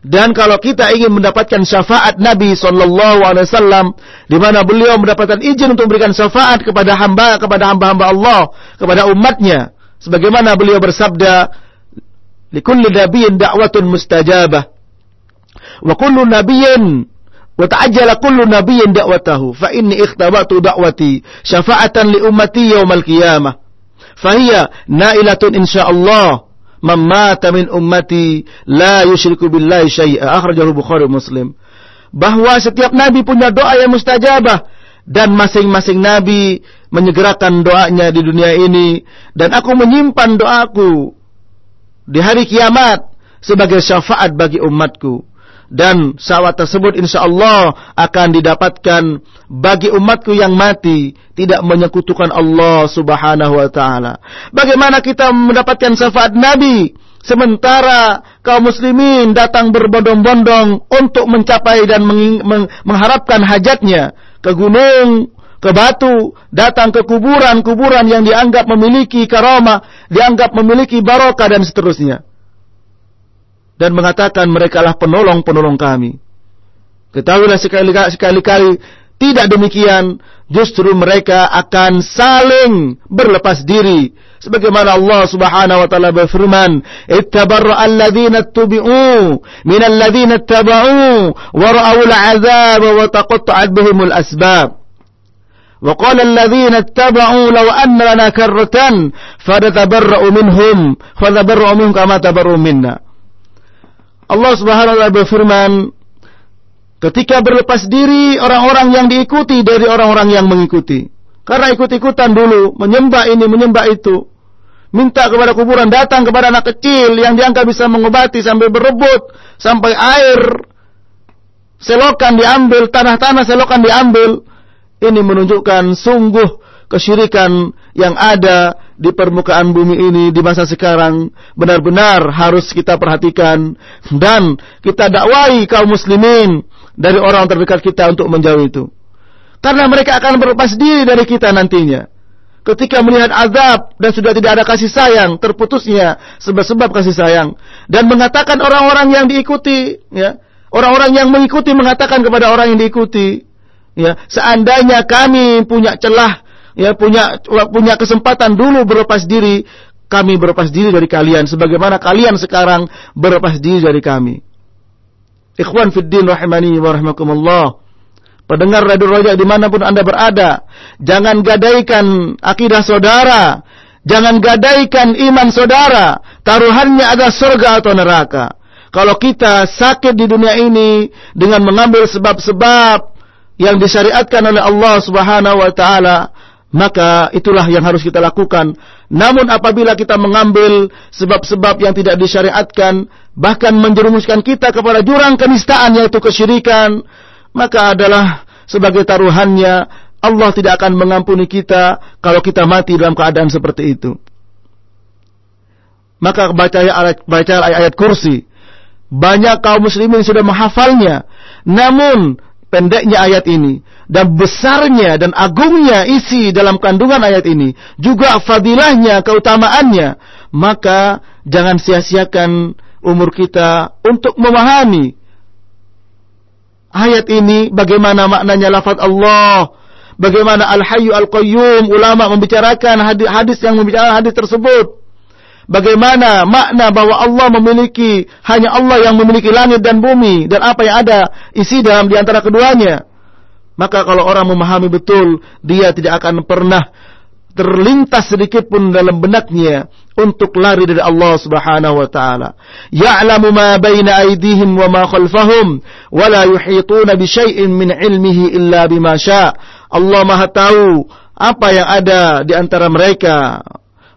[SPEAKER 1] Dan kalau kita ingin mendapatkan syafaat Nabi Sallallahu Alaihi Wasallam, di mana beliau mendapatkan izin untuk memberikan syafaat kepada hamba kepada hamba-hamba Allah, kepada umatnya, sebagaimana beliau bersabda, "Likulli nabiyyin da'watun mustajabah, wa kullu nabiyyin wa ta'ajjala kullu nabiyyin da'watahu. Fa inni ikhtabatu da'wati syafa'atan li ummati yaumal qiyamah. Fa hiya nailatun insyaallah man mata min ummati la yusyriku billahi syai'a. Akhrajahu bukhari muslim. Bahwa setiap nabi punya doa yang mustajabah dan masing-masing nabi menyegerakan doanya di dunia ini dan aku menyimpan doaku di hari kiamat sebagai syafaat bagi umatku dan syafaat tersebut insya Allah akan didapatkan bagi umatku yang mati tidak menyekutukan Allah Subhanahu wa taala. Bagaimana kita mendapatkan syafaat Nabi sementara kaum muslimin datang berbondong-bondong untuk mencapai dan mengharapkan hajatnya ke gunung ke batu, datang ke kuburan-kuburan yang dianggap memiliki karama, dianggap memiliki barokah dan seterusnya dan mengatakan mereka lah penolong-penolong kami. Ketahuilah sekali-kali tidak demikian, justru mereka akan saling berlepas diri. Sebagaimana Allah Subhanahu wa taala berfirman, "Ittabarra alladziina tubi'u min alladziina ittaba'u wa ra'aw al'adzab wa taqatta'at bihimul asbab." وقال الذين اتبعوا لو أن لنا كرة فنتبرأ منهم فنتبرأ منهم كما تبرؤوا منا Allah Subhanahu wa taala berfirman, ketika berlepas diri orang-orang yang diikuti dari orang-orang yang mengikuti. Karena ikut-ikutan dulu, menyembah ini, menyembah itu. Minta kepada kuburan, datang kepada anak kecil yang dianggap bisa mengobati sampai berebut, sampai air selokan diambil, tanah-tanah selokan diambil. Ini menunjukkan sungguh kesyirikan yang ada di permukaan bumi ini di masa sekarang benar-benar harus kita perhatikan dan kita dakwai kaum muslimin dari orang terdekat kita untuk menjauh itu. Karena mereka akan berlepas diri dari kita nantinya. Ketika melihat azab dan sudah tidak ada kasih sayang, terputusnya sebab-sebab kasih sayang dan mengatakan orang-orang yang diikuti, ya, orang-orang yang mengikuti mengatakan kepada orang yang diikuti, ya, seandainya kami punya celah ya punya punya kesempatan dulu berlepas diri, kami berlepas diri dari kalian sebagaimana kalian sekarang berlepas diri dari kami. Ikhwan fiddin rahimani wa rahimakumullah. Pendengar Radio Roja di mana pun Anda berada, jangan gadaikan akidah saudara, jangan gadaikan iman saudara, taruhannya ada surga atau neraka. Kalau kita sakit di dunia ini dengan mengambil sebab-sebab yang disyariatkan oleh Allah Subhanahu wa taala, maka itulah yang harus kita lakukan. Namun apabila kita mengambil sebab-sebab yang tidak disyariatkan, bahkan menjerumuskan kita kepada jurang kenistaan yaitu kesyirikan, maka adalah sebagai taruhannya Allah tidak akan mengampuni kita kalau kita mati dalam keadaan seperti itu. Maka baca ayat, baca ayat kursi. Banyak kaum muslimin sudah menghafalnya. Namun pendeknya ayat ini dan besarnya dan agungnya isi dalam kandungan ayat ini juga fadilahnya keutamaannya maka jangan sia-siakan umur kita untuk memahami ayat ini bagaimana maknanya lafaz Allah bagaimana al-hayyu al-qayyum ulama membicarakan hadis, hadis yang membicarakan hadis tersebut bagaimana makna bahwa Allah memiliki hanya Allah yang memiliki langit dan bumi dan apa yang ada isi dalam di antara keduanya. Maka kalau orang memahami betul, dia tidak akan pernah terlintas sedikit pun dalam benaknya untuk lari dari Allah Subhanahu wa taala. Ya'lamu ma baina aydihim wa ma khalfahum wa la yuhituna bi syai'in min ilmihi illa bima syaa. Allah Maha tahu apa yang ada di antara mereka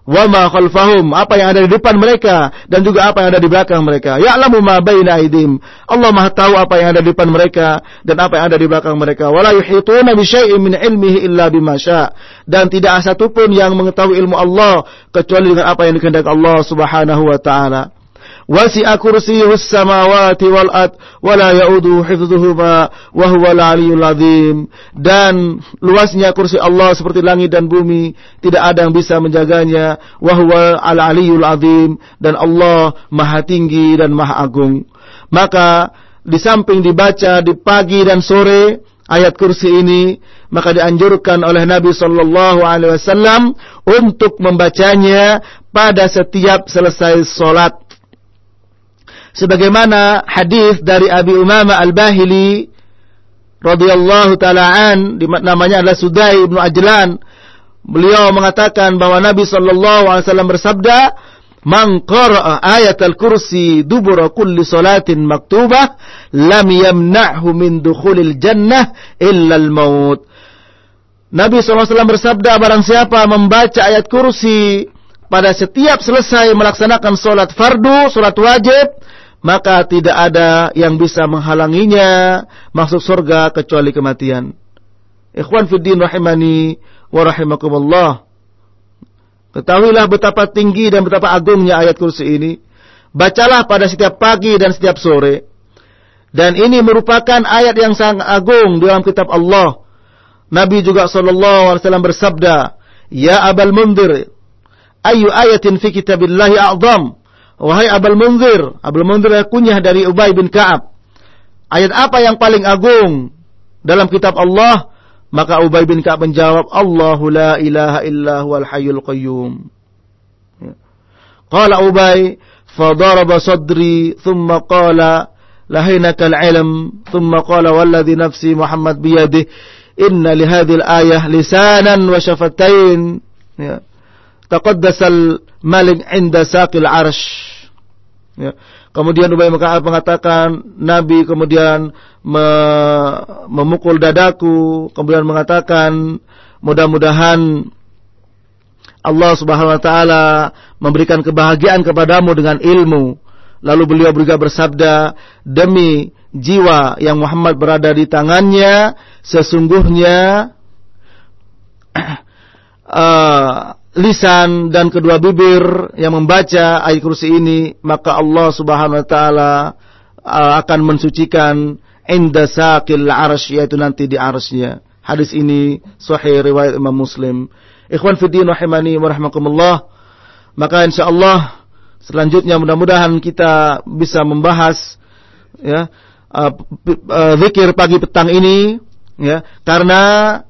[SPEAKER 1] wa ma khalfahum. Apa yang ada di depan mereka dan juga apa yang ada di belakang mereka. Ya'lamu ma baina aidim Allah Maha tahu apa yang ada di depan mereka dan apa yang ada di belakang mereka. Wala yuhituna bi syai'in min ilmihi illa bima dan tidak satu pun yang mengetahui ilmu Allah kecuali dengan apa yang dikehendaki Allah Subhanahu wa taala wal ard wa la ya'uduhu hifdhuhuma wa huwal aliyyul azim dan luasnya kursi Allah seperti langit dan bumi tidak ada yang bisa menjaganya. Wa huwal aliyyul azim dan Allah maha tinggi dan maha agung. Maka di samping dibaca di pagi dan sore ayat kursi ini maka dianjurkan oleh Nabi sallallahu alaihi wasallam untuk membacanya pada setiap selesai salat sebagaimana hadis dari Abi Umama Al-Bahili radhiyallahu taala an namanya adalah Sudai bin Ajlan beliau mengatakan bahwa Nabi sallallahu alaihi wasallam bersabda Man qara'a ayat al-kursi dubura kulli salatin maktubah lam yamna'hu min dukhulil jannah illa al-maut. Nabi SAW bersabda barang siapa membaca ayat kursi pada setiap selesai melaksanakan solat fardu, solat wajib, maka tidak ada yang bisa menghalanginya masuk surga kecuali kematian. Ikhwan fiddin rahimani wa. Ketahuilah betapa tinggi dan betapa agungnya ayat kursi ini. Bacalah pada setiap pagi dan setiap sore. Dan ini merupakan ayat yang sangat agung dalam kitab Allah. Nabi juga sallallahu alaihi wasallam bersabda, "Ya Abul Mundir, ayu ayatin fi kitabillahi a'zam?" Wahai Abul Munzir, Abul Munzir kunyah dari Ubay bin Ka'ab. Ayat apa yang paling agung dalam kitab Allah? Maka Ubay bin Ka'ab menjawab, Allahu la ilaha illa huwal hayyul qayyum. Ya. Qala Ubay, fadaraba sadri, thumma qala, lahinaka al-ilm, thumma qala, walladhi nafsi Muhammad biyadih, inna lihadhi al-ayah lisanan wa syafatain. Ya. Taqaddasal malik inda saqil arsh. Ya. Kemudian Ubay mengatakan Nabi kemudian me memukul dadaku, kemudian mengatakan mudah-mudahan Allah Subhanahu wa taala memberikan kebahagiaan kepadamu dengan ilmu. Lalu beliau juga bersabda, demi jiwa yang Muhammad berada di tangannya, sesungguhnya <clears throat> uh, lisan dan kedua bibir yang membaca ayat kursi ini maka Allah Subhanahu wa taala uh, akan mensucikan inda saqil arsy yaitu nanti di arsy Hadis ini sahih riwayat Imam Muslim. Ikhwan fiddin rahimani wa rahmakumullah. Maka insyaallah selanjutnya mudah-mudahan kita bisa membahas ya uh, uh, zikir pagi petang ini ya karena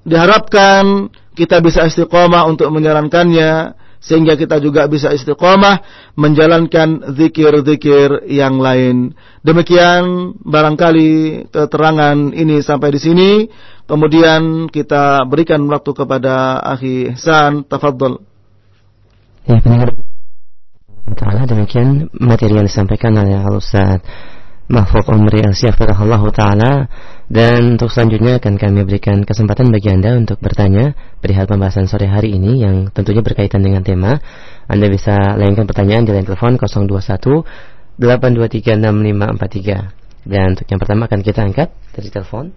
[SPEAKER 1] diharapkan kita bisa istiqomah untuk menjalankannya sehingga kita juga bisa istiqomah menjalankan zikir-zikir yang lain. Demikian barangkali keterangan ini sampai di sini. Kemudian kita berikan waktu kepada Akhi Ihsan, tafadhol.
[SPEAKER 2] Ya, benar. demikian materi yang disampaikan oleh Al Ustaz Mahfud Umri Allah Ta'ala. Dan untuk selanjutnya akan kami berikan kesempatan bagi Anda untuk bertanya perihal pembahasan sore hari ini yang tentunya berkaitan dengan tema. Anda bisa layangkan pertanyaan di line telepon 021 823 6543 dan untuk yang pertama akan kita angkat dari telepon.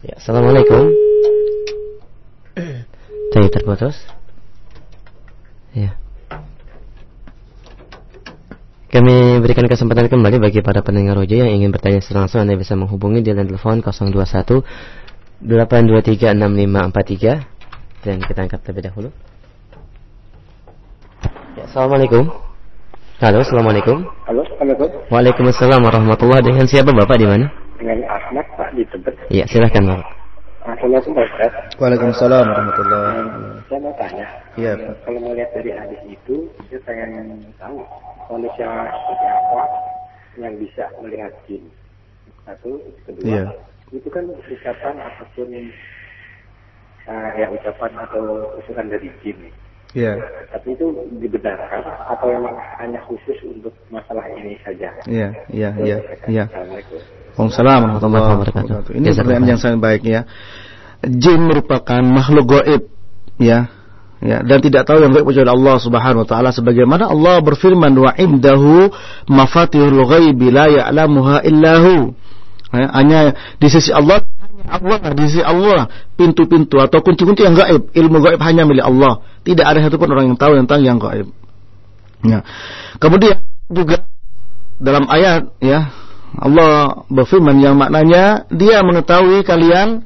[SPEAKER 2] Ya, Assalamualaikum. Tadi terputus. Ya kami berikan kesempatan kembali bagi para pendengar roja yang ingin bertanya secara langsung Anda bisa menghubungi di line telepon 021 823 6543 dan kita angkat terlebih dahulu. Ya, Assalamualaikum. Halo, Assalamualaikum.
[SPEAKER 3] Halo, Assalamualaikum.
[SPEAKER 2] Waalaikumsalam warahmatullahi Dengan siapa Bapak di mana?
[SPEAKER 3] Dengan Ahmad Pak di Tebet.
[SPEAKER 2] Iya, silahkan Bapak.
[SPEAKER 3] Assalamualaikum Pak
[SPEAKER 1] Waalaikumsalam warahmatullahi
[SPEAKER 3] Saya mau tanya.
[SPEAKER 1] Iya,
[SPEAKER 3] Kalau melihat dari hadis itu, saya pengen tahu manusia seperti apa yang bisa melihat jin. Satu, kedua, yeah. itu kan ikatan ataupun uh, ya ucapan atau usulan dari jin.
[SPEAKER 1] Ya.
[SPEAKER 3] Tapi itu dibenarkan atau memang hanya khusus untuk masalah ini saja?
[SPEAKER 1] Iya, iya, iya, iya.
[SPEAKER 3] Assalamualaikum.
[SPEAKER 1] Waalaikumsalam warahmatullahi wabarakatuh. Ini pertanyaan yang sangat baik ya. Jin merupakan makhluk gaib ya. Ya, dan tidak tahu yang gaib kecuali Allah Subhanahu wa taala sebagaimana Allah berfirman wa indahu mafatihul ghaibi la ya'lamuha illahu. Ya, hanya di sisi Allah hanya Allah di sisi Allah pintu-pintu atau kunci-kunci yang gaib, ilmu gaib hanya milik Allah. Tidak ada satupun orang yang tahu tentang yang gaib. Ya. Kemudian juga dalam ayat ya Allah berfirman yang maknanya dia mengetahui kalian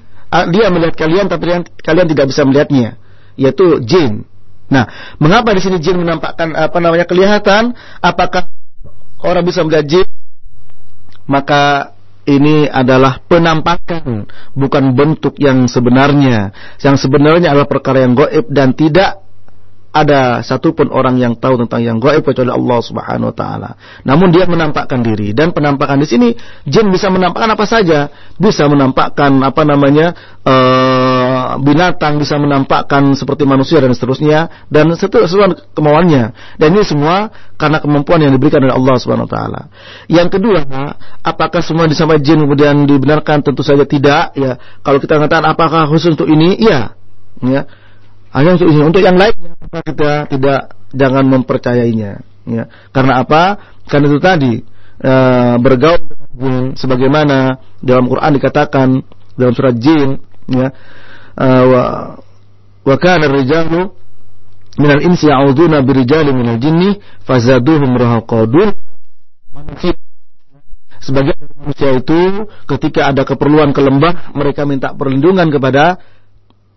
[SPEAKER 1] dia melihat kalian tapi kalian tidak bisa melihatnya yaitu jin. Nah, mengapa di sini jin menampakkan apa namanya kelihatan? Apakah orang bisa melihat jin? Maka ini adalah penampakan, bukan bentuk yang sebenarnya. Yang sebenarnya adalah perkara yang goib dan tidak ada satupun orang yang tahu tentang yang gaib kecuali Allah Subhanahu wa taala. Namun dia menampakkan diri dan penampakan di sini jin bisa menampakkan apa saja, bisa menampakkan apa namanya eh, binatang, bisa menampakkan seperti manusia dan seterusnya dan seterusnya kemauannya. Dan ini semua karena kemampuan yang diberikan oleh Allah Subhanahu wa taala. Yang kedua, apakah semua disampaikan jin kemudian dibenarkan? Tentu saja tidak ya. Kalau kita mengatakan apakah khusus untuk ini? Iya. Ya hanya untuk ini. Untuk yang lainnya kita tidak jangan mempercayainya. Ya. Karena apa? Karena itu tadi e, bergaul dengan jin sebagaimana dalam Quran dikatakan dalam surat jin ya wa wa kana rijalu minal insi ya'uduna birijali minal jinni manusia sebagian manusia itu ketika ada keperluan ke lembah mereka minta perlindungan kepada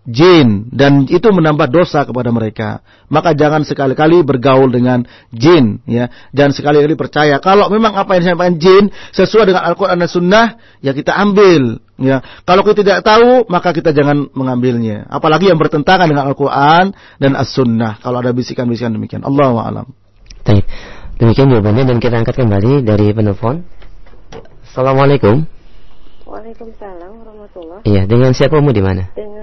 [SPEAKER 1] jin dan itu menambah dosa kepada mereka. Maka jangan sekali-kali bergaul dengan jin ya. Jangan sekali-kali percaya kalau memang apa yang disampaikan jin sesuai dengan Al-Qur'an dan Sunnah ya kita ambil ya. Kalau kita tidak tahu maka kita jangan mengambilnya. Apalagi yang bertentangan dengan Al-Qur'an dan As-Sunnah. Kalau ada bisikan-bisikan demikian. Allahu a'lam.
[SPEAKER 2] Baik. Demikian jawabannya dan kita angkat kembali dari penelpon. Assalamualaikum.
[SPEAKER 4] Waalaikumsalam warahmatullah.
[SPEAKER 2] Iya, dengan siapa Umu di mana?
[SPEAKER 4] Dengan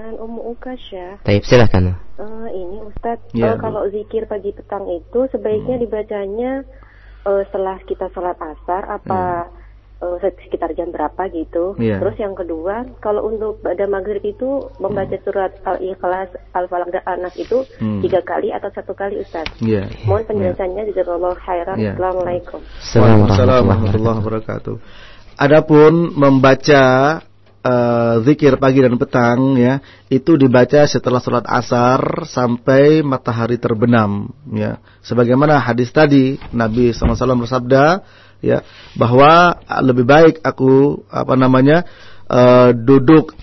[SPEAKER 4] Ummu Ukasya.
[SPEAKER 2] Taib, silahkan.
[SPEAKER 4] Eh, ini Ustadz,
[SPEAKER 1] Ya,
[SPEAKER 4] eh, kalau zikir pagi petang itu sebaiknya dibacanya eh, setelah kita sholat asar apa eh, sekitar jam berapa gitu.
[SPEAKER 1] Ya.
[SPEAKER 4] Terus yang kedua, kalau untuk pada maghrib itu membaca surat Al-Ikhlas, Al-Falaq dan Anas itu
[SPEAKER 1] Hmm.
[SPEAKER 4] tiga kali atau satu kali Ustadz.
[SPEAKER 1] Iya.
[SPEAKER 4] Mohon penjelasannya jazakallahu khairan.
[SPEAKER 1] Ya.
[SPEAKER 4] Assalamualaikum.
[SPEAKER 2] Assalamualaikum
[SPEAKER 1] Waalaikumsalam warahmatullahi wabarakatuh. Adapun membaca eh, zikir pagi dan petang ya, itu dibaca setelah sholat asar sampai matahari terbenam ya. Sebagaimana hadis tadi Nabi SAW bersabda ya bahwa lebih baik aku apa namanya eh, duduk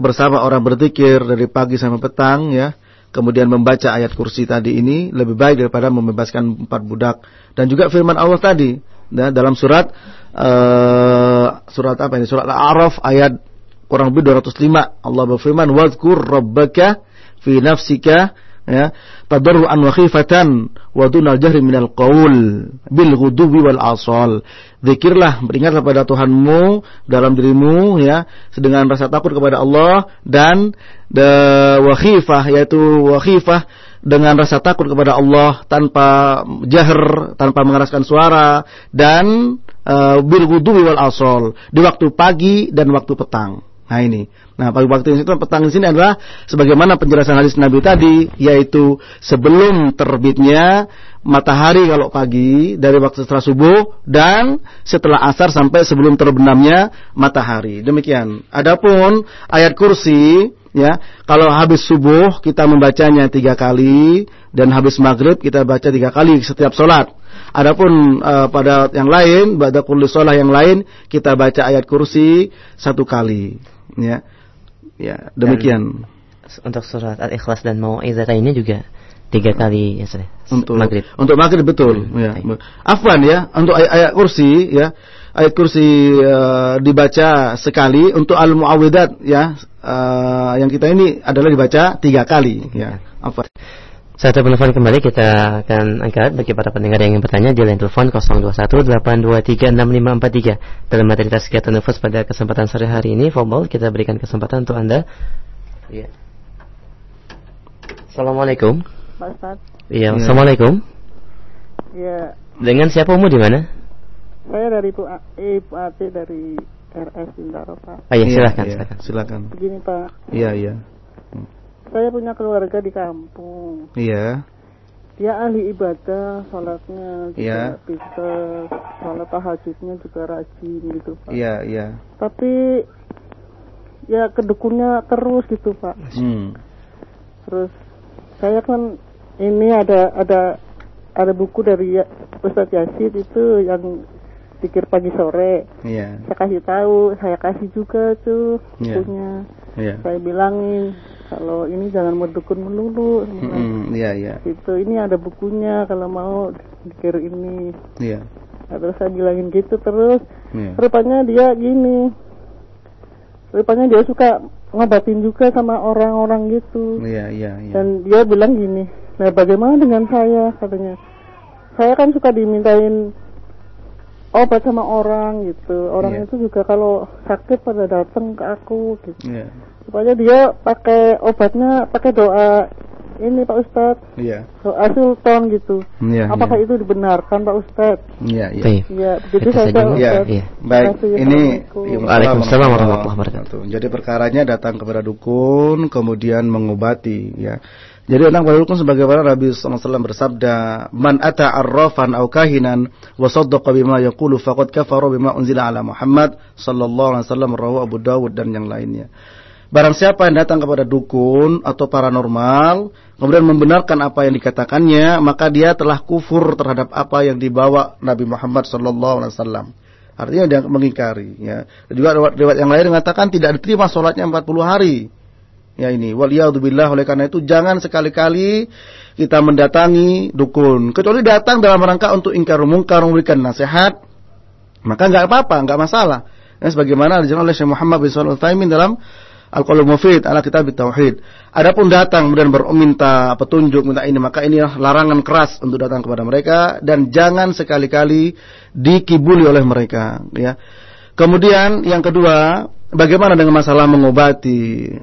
[SPEAKER 1] bersama orang berzikir dari pagi sampai petang ya kemudian membaca ayat kursi tadi ini lebih baik daripada membebaskan empat budak dan juga firman Allah tadi ya, dalam surat eh, surat apa ini? Surat Al-A'raf ayat kurang lebih 205 Allah berfirman wazkur rabbaka fi nafsika ya tadarruan wa khifatan wa dunal jahri minal qaul bil ghudubi wal asal. Zikirlah beringatlah pada Tuhanmu dalam dirimu ya dengan rasa takut kepada Allah dan wa khifah yaitu wa khifah dengan rasa takut kepada Allah tanpa jahr tanpa mengeraskan suara dan uh, bil wal asal di waktu pagi dan waktu petang Nah ini. Nah pagi waktu ini petang di sini adalah sebagaimana penjelasan hadis Nabi tadi, yaitu sebelum terbitnya matahari kalau pagi dari waktu setelah subuh dan setelah asar sampai sebelum terbenamnya matahari. Demikian. Adapun ayat kursi ya kalau habis subuh kita membacanya tiga kali dan habis maghrib kita baca tiga kali setiap sholat. Adapun uh, pada yang lain, pada kulli sholat yang lain kita baca ayat kursi satu kali. Ya, ya demikian.
[SPEAKER 2] Untuk surat Al-Ikhlas dan Mau'izah ini juga tiga kali ya sudah.
[SPEAKER 1] Untuk
[SPEAKER 2] maghrib.
[SPEAKER 1] Untuk maghrib betul.
[SPEAKER 2] Hmm,
[SPEAKER 1] ya.
[SPEAKER 2] baik.
[SPEAKER 1] Afwan ya, untuk ayat, ayat kursi ya. Ayat kursi uh, dibaca sekali untuk al-muawwidat ya. Uh, yang kita ini adalah dibaca tiga kali ya. Afwan.
[SPEAKER 2] Satu penelpon kembali kita akan angkat bagi para pendengar yang ingin bertanya di line telepon 0218236543 dalam materi tazkiyatun nufus pada kesempatan sore hari ini Fobol kita berikan kesempatan untuk Anda. Iya. Assalamualaikum.
[SPEAKER 5] Pak Ustaz.
[SPEAKER 2] Iya,
[SPEAKER 1] Iya.
[SPEAKER 2] Assalamualaikum.
[SPEAKER 5] Ya,
[SPEAKER 2] Dengan siapa Umu di mana?
[SPEAKER 5] saya dari Bu A- Ibu Ati dari RS Bintaro, Pak.
[SPEAKER 2] Oh iya,
[SPEAKER 1] Iya,
[SPEAKER 2] silakan,
[SPEAKER 1] iya,
[SPEAKER 2] silakan.
[SPEAKER 1] Silakan.
[SPEAKER 5] Begini, Pak.
[SPEAKER 1] Iya, iya.
[SPEAKER 5] Saya punya keluarga di kampung.
[SPEAKER 1] Iya.
[SPEAKER 5] Dia ahli ibadah, sholatnya juga
[SPEAKER 1] Iya.
[SPEAKER 5] bisa, sholat tahajudnya juga rajin gitu, Pak.
[SPEAKER 1] Iya, iya.
[SPEAKER 5] Tapi ya kedukunnya terus gitu, Pak.
[SPEAKER 1] Hmm.
[SPEAKER 5] Terus saya kan ini ada ada ada buku dari Ya- Ustadz Yasid itu yang pikir pagi sore.
[SPEAKER 1] Iya.
[SPEAKER 5] Saya kasih tahu, saya kasih juga tuh
[SPEAKER 1] Iya.
[SPEAKER 5] bukunya.
[SPEAKER 1] Iya.
[SPEAKER 5] Saya bilangin kalau ini jangan mendukun melulu.
[SPEAKER 1] Hmm, iya, iya.
[SPEAKER 5] Itu ini ada bukunya kalau mau pikir ini.
[SPEAKER 1] Iya.
[SPEAKER 5] Nah, terus saya bilangin gitu terus.
[SPEAKER 1] Iya.
[SPEAKER 5] Rupanya dia gini. Rupanya dia suka ngobatin juga sama orang-orang gitu.
[SPEAKER 1] Iya, iya, iya.
[SPEAKER 5] Dan dia bilang gini, nah bagaimana dengan saya katanya? Saya kan suka dimintain obat sama orang gitu. Orang
[SPEAKER 1] Iya.
[SPEAKER 5] itu juga kalau sakit pada datang ke aku gitu.
[SPEAKER 1] Iya.
[SPEAKER 5] Supaya dia pakai obatnya pakai doa ini Pak Ustadz,
[SPEAKER 1] Iya.
[SPEAKER 5] doa sultan gitu.
[SPEAKER 1] Iya.
[SPEAKER 5] Apakah
[SPEAKER 1] iya.
[SPEAKER 5] itu dibenarkan Pak Ustadz?
[SPEAKER 1] Iya, iya.
[SPEAKER 5] Iya, begitu
[SPEAKER 2] Itu
[SPEAKER 5] saja.
[SPEAKER 1] Iya,
[SPEAKER 2] Iya.
[SPEAKER 1] baik.
[SPEAKER 5] Kasih.
[SPEAKER 1] Ini
[SPEAKER 5] Assalamualaikum.
[SPEAKER 2] Waalaikumsalam warahmatullahi wabarakatuh.
[SPEAKER 1] Jadi perkaranya datang kepada dukun, kemudian mengobati, ya. Jadi datang kepada dukun sebagaimana Nabi SAW bersabda, "Man ata arrafan aw kahinan wa saddaqa bima yaqulu faqad kafara bima unzila ala Muhammad sallallahu alaihi wasallam rawahu Abu Dawud dan yang lainnya." Barang siapa yang datang kepada dukun atau paranormal, kemudian membenarkan apa yang dikatakannya, maka dia telah kufur terhadap apa yang dibawa Nabi Muhammad sallallahu alaihi wasallam. Artinya dia mengingkari ya. Dan juga riwayat yang lain mengatakan tidak diterima sholatnya 40 hari. Ya ini, waliyadzubillah oleh karena itu jangan sekali-kali kita mendatangi dukun kecuali datang dalam rangka untuk ingkar mungkar memberikan nasihat maka nggak apa-apa, nggak masalah. Ya, sebagaimana dijelaskan oleh Syekh Muhammad bin Shalih Al dalam Al-Qaulul Mufid ala kitab tauhid. Adapun datang kemudian meminta petunjuk, minta ini, maka ini larangan keras untuk datang kepada mereka dan jangan sekali-kali dikibuli oleh mereka, ya. Kemudian yang kedua, bagaimana dengan masalah mengobati?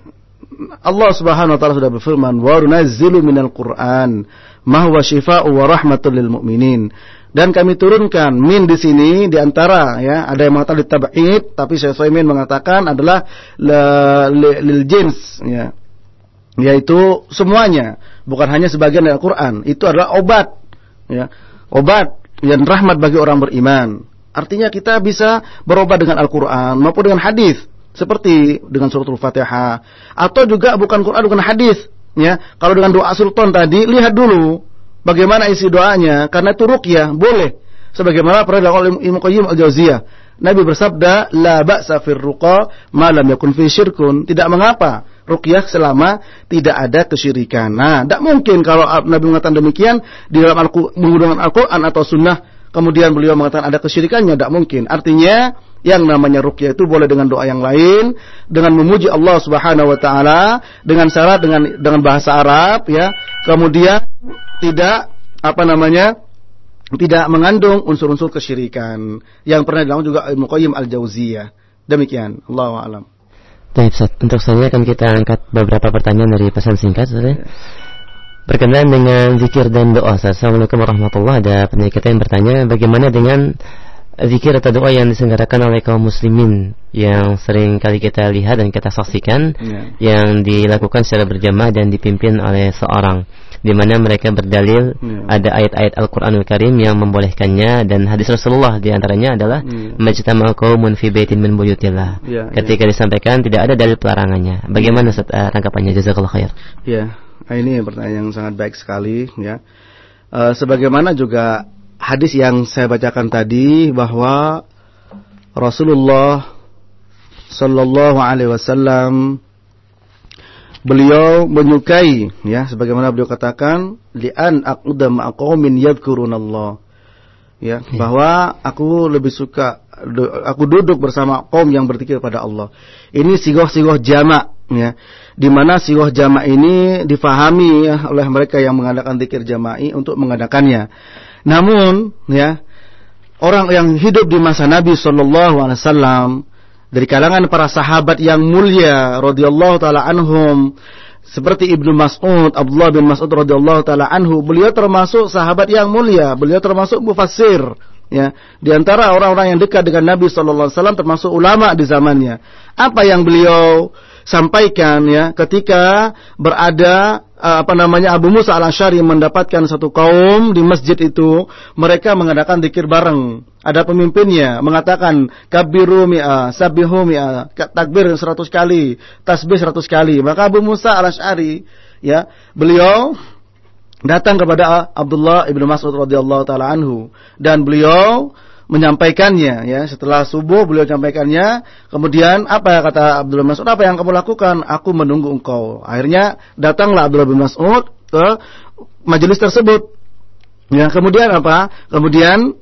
[SPEAKER 1] Allah Subhanahu wa taala sudah berfirman, "Wa nunazzilu minal Qur'an ma huwa syifaa'u wa rahmatul lil mu'minin." Dan kami turunkan min di sini di antara ya, ada yang mengatakan ditab'id, tapi Syekh Utsaimin mengatakan adalah lil jins ya. Yaitu semuanya, bukan hanya sebagian dari Al-Qur'an. Itu adalah obat ya. Obat yang rahmat bagi orang beriman. Artinya kita bisa berobat dengan Al-Qur'an maupun dengan hadis seperti dengan suratul Fatihah atau juga bukan Quran bukan hadis ya. Kalau dengan doa sultan tadi lihat dulu bagaimana isi doanya karena itu ruqyah boleh. Sebagaimana pernah dilakukan oleh Ibnu Qayyim Al-Jauziyah. Nabi bersabda, "La ba'sa fir ruqa ma lam yakun fi syirkun." Tidak mengapa ruqyah selama tidak ada kesyirikan. Nah, tidak mungkin kalau Nabi mengatakan demikian di dalam Al-Qur'an atau sunnah kemudian beliau mengatakan ada kesyirikannya tidak mungkin. Artinya yang namanya ruqyah itu boleh dengan doa yang lain, dengan memuji Allah Subhanahu wa taala, dengan syarat dengan dengan bahasa Arab ya. Kemudian tidak apa namanya? tidak mengandung unsur-unsur kesyirikan yang pernah dilakukan juga Ibnu Qayyim Al-Jauziyah. Demikian, Allah alam.
[SPEAKER 2] Baik, Ustaz. Untuk saya akan kita angkat beberapa pertanyaan dari pesan singkat, Ustaz. ya. Berkenaan dengan zikir dan doa. Assalamualaikum warahmatullahi wabarakatuh. Ada penanya kita yang bertanya, bagaimana dengan zikir atau doa yang diselenggarakan oleh kaum muslimin yang sering kali kita lihat dan kita saksikan
[SPEAKER 1] Ya.
[SPEAKER 2] yang dilakukan secara berjamaah dan dipimpin oleh seorang di mana mereka berdalil
[SPEAKER 1] Ya.
[SPEAKER 2] ada ayat-ayat Al-Qur'anul Karim yang membolehkannya dan hadis Rasulullah di antaranya adalah
[SPEAKER 1] Ya.
[SPEAKER 2] majtama'a qaumun fi baitin min buyutillah.
[SPEAKER 1] Ya,
[SPEAKER 2] Ketika disampaikan tidak ada dalil pelarangannya. Bagaimana Ustaz eh, tanggapannya? Jazakallahu khair.
[SPEAKER 1] Ya, nah, ini pertanyaan yang sangat baik sekali ya. Eh, sebagaimana juga hadis yang saya bacakan tadi bahwa Rasulullah Sallallahu Alaihi Wasallam beliau menyukai ya sebagaimana beliau katakan li'an aqda ma'aqaumin yadhkurunallah ya bahwa aku lebih suka aku duduk bersama kaum yang berzikir pada Allah. Ini sigoh-sigoh jamak ya. Di mana sigoh jamak ini difahami ya, oleh mereka yang mengadakan zikir jama'i untuk mengadakannya. Namun ya orang yang hidup di masa Nabi wasallam dari kalangan para sahabat yang mulia radhiyallahu taala anhum seperti Ibnu Mas'ud, Abdullah bin Mas'ud radhiyallahu taala anhu, beliau termasuk sahabat yang mulia, beliau termasuk mufassir, ya. Di antara orang-orang yang dekat dengan Nabi sallallahu alaihi wasallam termasuk ulama di zamannya. Apa yang beliau sampaikan ya ketika berada uh, apa namanya Abu Musa al-Asy'ari mendapatkan satu kaum di masjid itu, mereka mengadakan zikir bareng. Ada pemimpinnya mengatakan kabiru mi'a, sabihu mi'a, takbir 100 kali, tasbih 100 kali. Maka Abu Musa al-Asy'ari ya, beliau datang kepada Abdullah ibnu Mas'ud radhiyallahu taala anhu dan beliau menyampaikannya ya. Setelah subuh beliau menyampaikannya kemudian apa kata Abdullah bin Mas'ud? Apa yang kamu lakukan? Aku menunggu engkau. Akhirnya datanglah Abdullah bin Mas'ud ke majelis tersebut. Ya kemudian apa? Kemudian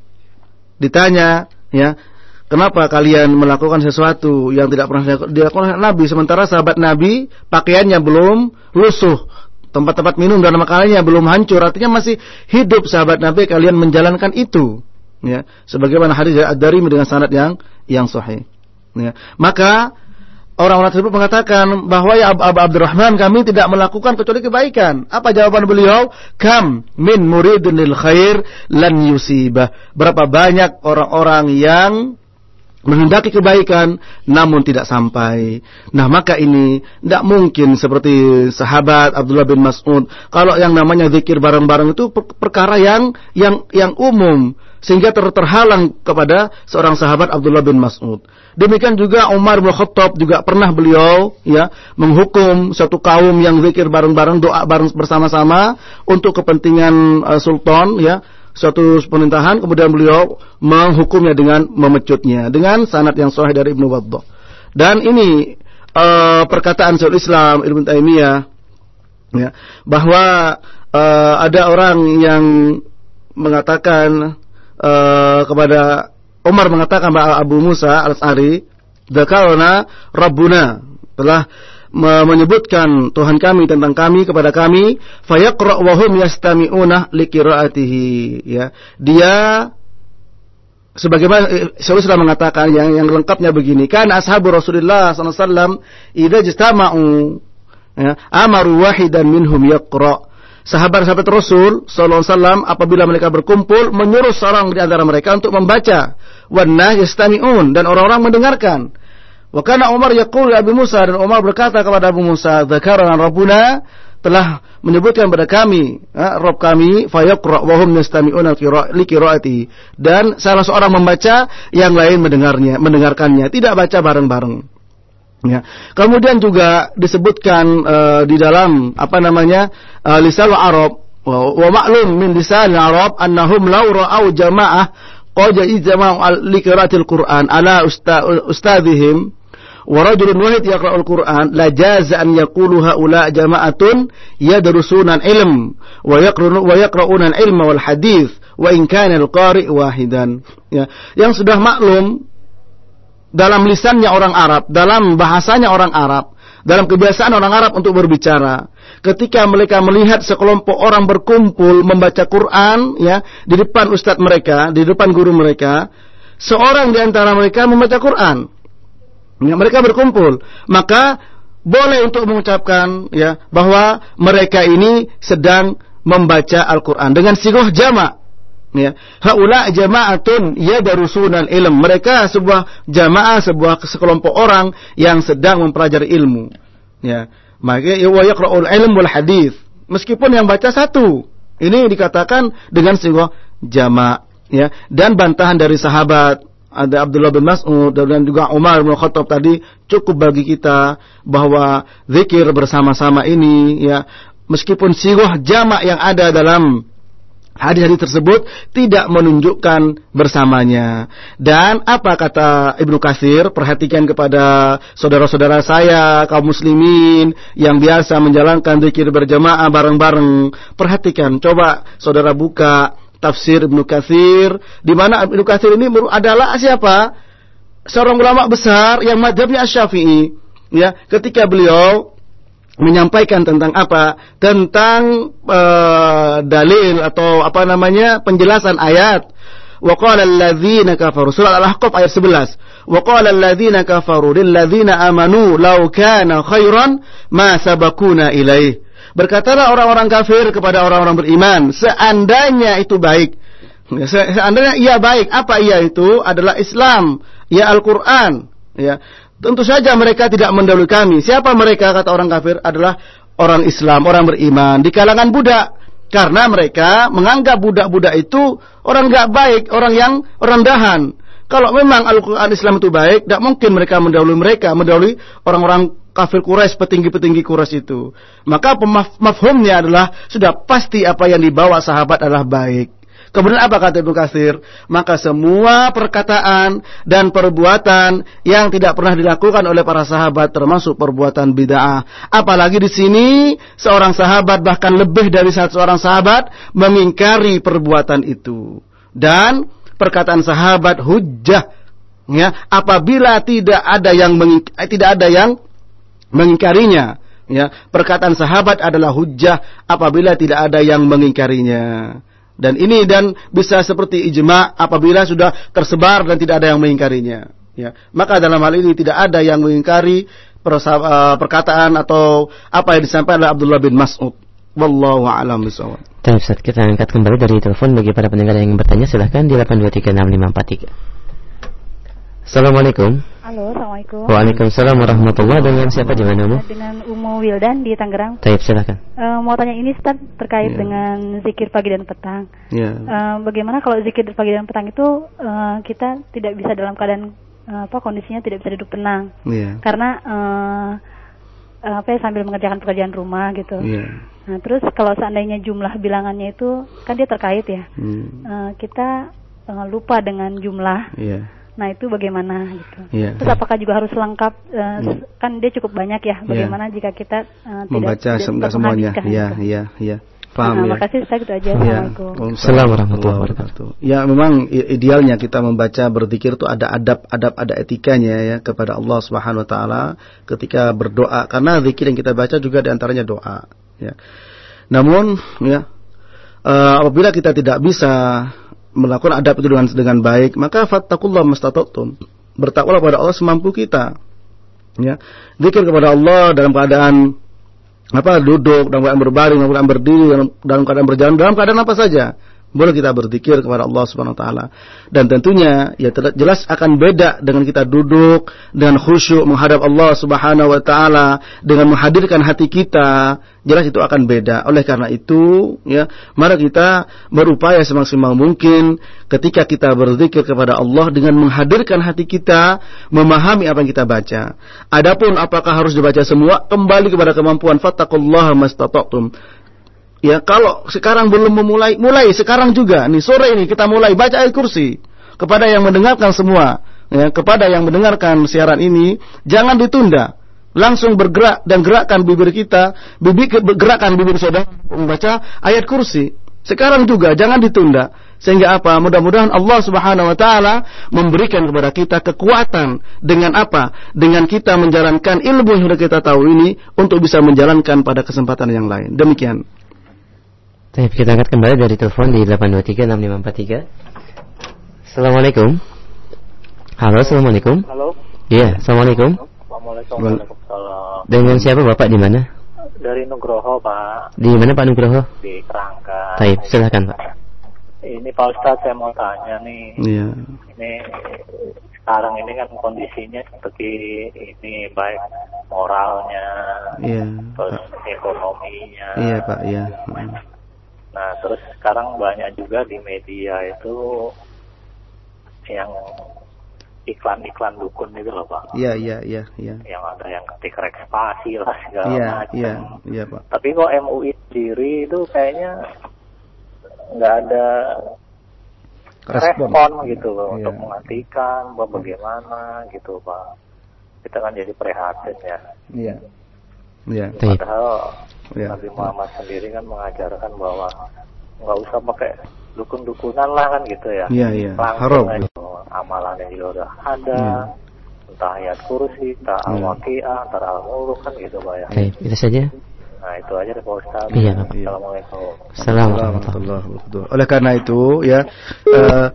[SPEAKER 1] ditanya ya kenapa kalian melakukan sesuatu yang tidak pernah dilakukan Nabi sementara sahabat Nabi pakaiannya belum lusuh tempat-tempat minum dan makanannya belum hancur. Artinya masih hidup sahabat Nabi kalian menjalankan itu ya sebagaimana hadis dari dengan sanad yang yang sahih ya maka orang-orang tersebut mengatakan bahwa ya Abu Abdurrahman kami tidak melakukan kecuali kebaikan. Apa jawaban beliau? Kam min muridin lil khair lan yusibah. Berapa banyak orang-orang yang menghendaki kebaikan namun tidak sampai. Nah, maka ini tidak mungkin seperti sahabat Abdullah bin Mas'ud. Kalau yang namanya zikir bareng-bareng itu perkara yang yang yang umum sehingga ter terhalang kepada seorang sahabat Abdullah bin Mas'ud. Demikian juga Umar bin Khattab juga pernah beliau ya menghukum satu kaum yang zikir bareng-bareng doa bareng bersama-sama untuk kepentingan uh, sultan ya suatu pemerintahan kemudian beliau menghukumnya dengan memecutnya dengan sanad yang sahih dari Ibnu Waddah. Dan ini uh, perkataan Syaikhul Islam Ibnu Taimiyah ya bahwa uh, ada orang yang mengatakan uh, kepada Umar mengatakan bahwa Abu Musa al-As'ari, "Dzakarna Rabbuna" telah menyebutkan Tuhan kami tentang kami kepada kami, fayaqra wa hum yastami'una liqiraatihi ya. Dia sebagaimana eh, saya sudah mengatakan yang yang lengkapnya begini, kan ashabu Rasulullah sallallahu alaihi wasallam idza ijtama'u ya, amaru wahidan minhum yaqra sahabat-sahabat Rasul sallallahu alaihi wasallam apabila mereka berkumpul menyuruh seorang di antara mereka untuk membaca wanna yastami'un dan orang-orang mendengarkan. Wa kana Umar yaqul Abu Musa dan Umar berkata kepada Abu Musa, "Dzakarana Rabbuna telah menyebutkan kepada kami, ya, Rob kami, fayaqra wa hum yastami'una liqiraati." Dan salah seorang membaca, yang lain mendengarnya, mendengarkannya, tidak baca bareng-bareng. Ya. Kemudian juga disebutkan uh, di dalam apa namanya uh, lisan Arab. Wa, maklum min lisan Arab annahum law ra'au jamaah qad ijma'u li qiraatil Qur'an ala usta, ustadihim wa rajulun wahid yaqra'ul Qur'an la jaza an yaqulu haula jama'atun yadrusuna ilm wa yaqra'una wa yaqra'una ilma wal hadith wa in kana al-qari' wahidan. Ya. Yang sudah maklum dalam lisannya orang Arab, dalam bahasanya orang Arab, dalam kebiasaan orang Arab untuk berbicara. Ketika mereka melihat sekelompok orang berkumpul membaca Quran, ya, di depan ustadz mereka, di depan guru mereka, seorang di antara mereka membaca Quran. Ya, mereka berkumpul, maka boleh untuk mengucapkan ya bahwa mereka ini sedang membaca Al-Quran dengan sigoh jamak ya. Haula jama'atun yadarusunal ilm mereka sebuah jamaah sebuah sekelompok orang yang sedang mempelajari ilmu ya. Maka wa yaqra'ul ilm wal hadis meskipun yang baca satu ini dikatakan dengan sebuah jama' ya. Dan bantahan dari sahabat ada Abdullah bin Mas'ud dan juga Umar bin Khattab tadi cukup bagi kita bahwa zikir bersama-sama ini ya. Meskipun sigoh jamak yang ada dalam Hadis-hadis tersebut tidak menunjukkan bersamanya. Dan apa kata Ibnu Katsir? Perhatikan kepada saudara-saudara saya kaum muslimin yang biasa menjalankan zikir berjamaah bareng-bareng. Perhatikan, coba saudara buka tafsir Ibnu Katsir di mana Ibnu Katsir ini adalah siapa? Seorang ulama besar yang madhabnya Asy-Syafi'i. Ya, ketika beliau menyampaikan tentang apa? Tentang uh, dalil atau apa namanya? Penjelasan ayat. Wa qala kafaru. Surat Al-Ahqaf ayat 11 wa qala alladzina kafaru lil amanu law kana khairan ma sabakuna ilaih. Berkatalah orang-orang kafir kepada orang-orang beriman seandainya itu baik. Ya, seandainya ia baik, apa ia itu? Adalah Islam, ya Al-Quran, ya. Tentu saja mereka tidak mendahului kami. Siapa mereka kata orang kafir adalah orang Islam, orang beriman di kalangan budak. Karena mereka menganggap budak-budak itu orang gak baik, orang yang rendahan. Kalau memang Al-Quran Islam itu baik, tidak mungkin mereka mendahului mereka, mendahului orang-orang kafir Quraisy, petinggi-petinggi Quraisy itu. Maka pemafhumnya adalah sudah pasti apa yang dibawa sahabat adalah baik. Kemudian apa kata Ibnu Katsir? Maka semua perkataan dan perbuatan yang tidak pernah dilakukan oleh para sahabat termasuk perbuatan bid'ah. Apalagi di sini seorang sahabat bahkan lebih dari satu orang sahabat mengingkari perbuatan itu. Dan perkataan sahabat hujjah ya apabila tidak ada yang eh, tidak ada yang mengingkarinya ya perkataan sahabat adalah hujjah apabila tidak ada yang mengingkarinya dan ini dan bisa seperti ijma apabila sudah tersebar dan tidak ada yang mengingkarinya. Ya, maka dalam hal ini tidak ada yang mengingkari eh, perkataan atau apa yang disampaikan oleh Abdullah bin Mas'ud. Wallahu a'lam bishawab.
[SPEAKER 2] Ustaz, kita angkat kembali dari telepon bagi para pendengar yang bertanya silahkan di 8236543. Assalamualaikum.
[SPEAKER 6] Halo, Assalamualaikum.
[SPEAKER 2] Waalaikumsalam warahmatullahi Dengan siapa di mana, Bu?
[SPEAKER 6] Dengan Umu Wildan di Tangerang.
[SPEAKER 2] Taib, silakan.
[SPEAKER 6] Uh, mau tanya ini, Ustaz, terkait yeah. dengan zikir pagi dan petang. Yeah. Ya. Uh, bagaimana kalau zikir pagi dan petang itu uh, kita tidak bisa dalam keadaan uh, apa kondisinya tidak bisa duduk tenang. Yeah. Karena uh, apa ya sambil mengerjakan pekerjaan rumah gitu. Yeah. Nah, terus kalau seandainya jumlah bilangannya itu kan dia terkait ya. Hmm. Uh, kita uh, lupa dengan jumlah. Yeah Nah itu bagaimana gitu. Yeah. Terus apakah juga harus lengkap? Uh, yeah. Kan dia cukup banyak ya. Iya. Bagaimana yeah. jika kita uh,
[SPEAKER 1] membaca tidak, semuanya? Iya iya iya.
[SPEAKER 6] Paham nah, ya. Makasih saya gitu aja. Ya. Assalamualaikum.
[SPEAKER 2] Assalamualaikum warahmatullahi wabarakatuh.
[SPEAKER 1] Ya memang idealnya kita membaca berzikir itu ada adab-adab ada etikanya ya kepada Allah Subhanahu wa taala ketika berdoa karena zikir yang kita baca juga di antaranya doa ya. Namun ya uh, apabila kita tidak bisa melakukan adab itu dengan dengan baik, maka fattakullah mastata'tum. Bertakwalah kepada Allah semampu kita. Ya. Zikir kepada Allah dalam keadaan apa duduk, dalam keadaan berbaring, dalam keadaan berdiri, dalam keadaan berjalan, dalam keadaan apa saja boleh kita berzikir kepada Allah Subhanahu wa taala. Dan tentunya ya jelas akan beda dengan kita duduk dengan khusyuk menghadap Allah Subhanahu wa taala dengan menghadirkan hati kita, jelas itu akan beda. Oleh karena itu, ya, mari kita berupaya semaksimal mungkin ketika kita berzikir kepada Allah dengan menghadirkan hati kita, memahami apa yang kita baca. Adapun apakah harus dibaca semua, kembali kepada kemampuan fattaqullaha mastata'tum Ya, kalau sekarang belum memulai, mulai sekarang juga. Nih sore ini kita mulai baca ayat kursi kepada yang mendengarkan semua, ya, kepada yang mendengarkan siaran ini, jangan ditunda. Langsung bergerak dan gerakkan bibir kita, bibir gerakkan bibir saudara membaca ayat kursi. Sekarang juga jangan ditunda. Sehingga apa? Mudah-mudahan Allah Subhanahu wa taala memberikan kepada kita kekuatan dengan apa? Dengan kita menjalankan ilmu yang sudah kita tahu ini untuk bisa menjalankan pada kesempatan yang lain. Demikian.
[SPEAKER 2] Baik, kita angkat kembali dari telepon di 8236543. Assalamualaikum. Halo, Assalamualaikum.
[SPEAKER 7] Halo.
[SPEAKER 2] Iya, Assalamualaikum.
[SPEAKER 7] Assalamualaikum.
[SPEAKER 2] Dengan siapa Bapak di mana?
[SPEAKER 7] Dari Nugroho, Pak.
[SPEAKER 2] Di mana Pak Nugroho?
[SPEAKER 7] Di Kerangka.
[SPEAKER 2] Baik, silakan Pak.
[SPEAKER 7] Ini Pak Ustadz saya mau tanya nih. Iya. Ini sekarang ini kan kondisinya seperti ini baik moralnya, iya, terus ekonominya.
[SPEAKER 1] Iya Pak, iya.
[SPEAKER 7] Nah, terus sekarang banyak juga di media itu yang iklan-iklan dukun itu loh Pak.
[SPEAKER 1] Iya, iya, iya. iya.
[SPEAKER 7] Yang ada yang ketik rekspasi lah segala
[SPEAKER 1] iya,
[SPEAKER 7] macam.
[SPEAKER 1] Iya, iya Pak.
[SPEAKER 7] Tapi kok MUI sendiri itu kayaknya nggak ada respon, respon gitu loh iya. untuk menghentikan bagaimana gitu Pak. Kita kan jadi prihatin ya.
[SPEAKER 1] Iya. Iya.
[SPEAKER 7] Padahal ya. Nabi Muhammad sendiri kan mengajarkan bahwa nggak usah pakai dukun-dukunan lah kan gitu ya.
[SPEAKER 1] Iya iya.
[SPEAKER 7] Haram. Amalannya juga udah ada. Ya. Entah ayat kursi, entah ya. al-waqi'ah, entah al-muluk kan gitu Pak ya.
[SPEAKER 2] Baik, itu saja.
[SPEAKER 7] Nah itu aja deh Pak Ustaz.
[SPEAKER 2] Iya,
[SPEAKER 7] Assalamualaikum.
[SPEAKER 2] Assalamualaikum.
[SPEAKER 1] Oleh karena itu ya uh,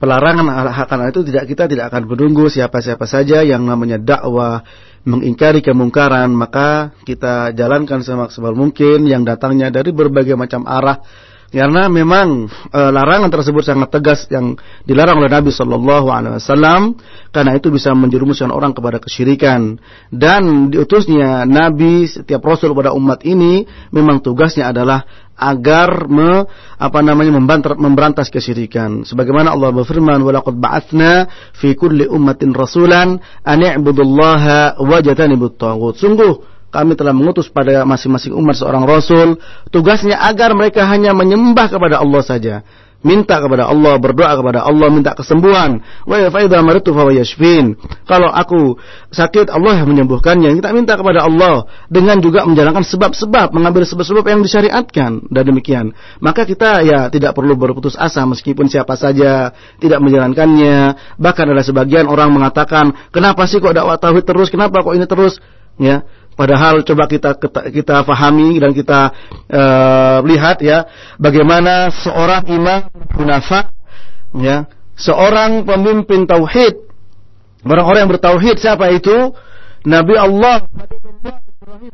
[SPEAKER 1] pelarangan akan itu tidak kita tidak akan menunggu siapa-siapa saja yang namanya dakwah mengingkari kemungkaran maka kita jalankan semaksimal mungkin yang datangnya dari berbagai macam arah. Karena memang e, larangan tersebut sangat tegas yang dilarang oleh Nabi Shallallahu Alaihi Wasallam. Karena itu bisa menjerumuskan orang kepada kesyirikan. Dan diutusnya Nabi setiap Rasul pada umat ini memang tugasnya adalah agar me, apa namanya membantar, memberantas kesyirikan. Sebagaimana Allah berfirman, "Walaqad ba'atsna fi kulli ummatin rasulan an i'budullaha wa jatanibut Sungguh kami telah mengutus pada masing-masing umat seorang rasul tugasnya agar mereka hanya menyembah kepada Allah saja minta kepada Allah berdoa kepada Allah minta kesembuhan. Wa faidha maritu fa yashfin. Kalau aku sakit Allah yang menyembuhkannya. Kita minta kepada Allah dengan juga menjalankan sebab-sebab mengambil sebab-sebab yang disyariatkan. Dan demikian. Maka kita ya tidak perlu berputus asa meskipun siapa saja tidak menjalankannya. Bahkan ada sebagian orang mengatakan kenapa sih kok dakwah tauhid terus? Kenapa kok ini terus? Ya Padahal coba kita kita pahami dan kita uh, lihat ya bagaimana seorang imam munafik ya, seorang pemimpin tauhid, orang-orang yang bertauhid siapa itu? Nabi Allah. Ibrahim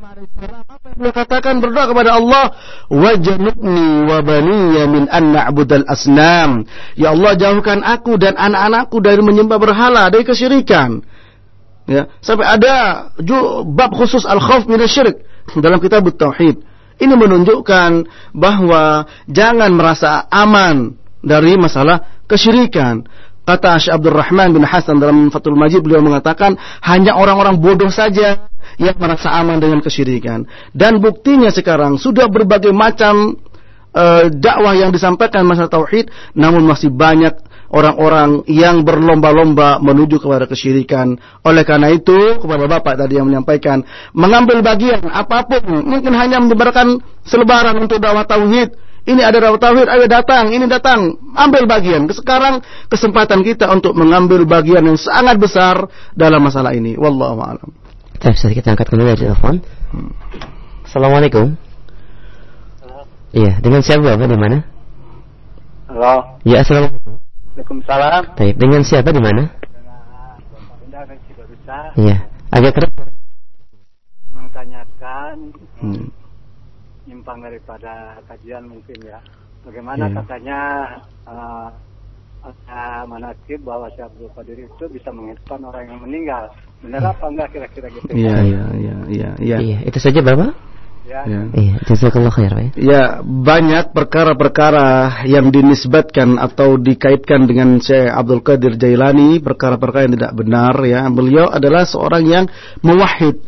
[SPEAKER 1] apa yang katakan? Berdoa kepada Allah. Wajnubni wa baniya min an na'budal asnam. Ya Allah jauhkan aku dan anak-anakku dari menyembah berhala dari kesyirikan Ya, sampai ada bab khusus al-khauf syirik dalam kitab tauhid. Ini menunjukkan bahwa jangan merasa aman dari masalah kesyirikan. Kata Syekh Abdul Rahman bin Hasan dalam Fathul Majid beliau mengatakan hanya orang-orang bodoh saja yang merasa aman dengan kesyirikan. Dan buktinya sekarang sudah berbagai macam uh, dakwah yang disampaikan masalah tauhid namun masih banyak orang-orang yang berlomba-lomba menuju kepada kesyirikan. Oleh karena itu, kepada Bapak tadi yang menyampaikan, mengambil bagian apa pun, mungkin hanya menyebarkan selebaran untuk dakwah tauhid. Ini ada dakwah tauhid, ayo datang, ini datang, ambil bagian. Sekarang kesempatan kita untuk mengambil bagian yang sangat besar dalam masalah ini. Wallahu a'lam.
[SPEAKER 2] Bisa kita angkat kembali dari telepon. Assalamualaikum. Iya, dengan siapa Bapak di mana?
[SPEAKER 8] Halo.
[SPEAKER 2] Ya, assalamualaikum.
[SPEAKER 8] Waalaikumsalam.
[SPEAKER 2] Baik, dengan siapa di mana? Iya, agak keras.
[SPEAKER 8] Mentanyakan hmm. nyimpang daripada kajian mungkin ya. Bagaimana yeah. katanya uh, ada manakib bahwa Syekh Abdul Qadir itu bisa menghidupkan orang yang meninggal. Benar apa enggak kira-kira gitu?
[SPEAKER 1] Iya, iya, iya, iya,
[SPEAKER 2] iya. Iya, itu saja Bapak?
[SPEAKER 1] Ya. ya. Iya, jazakallah khair ya. Ya, banyak perkara-perkara yang dinisbatkan atau dikaitkan dengan Syekh Abdul Qadir Jailani, perkara-perkara yang tidak benar ya. Beliau adalah seorang yang muwahhid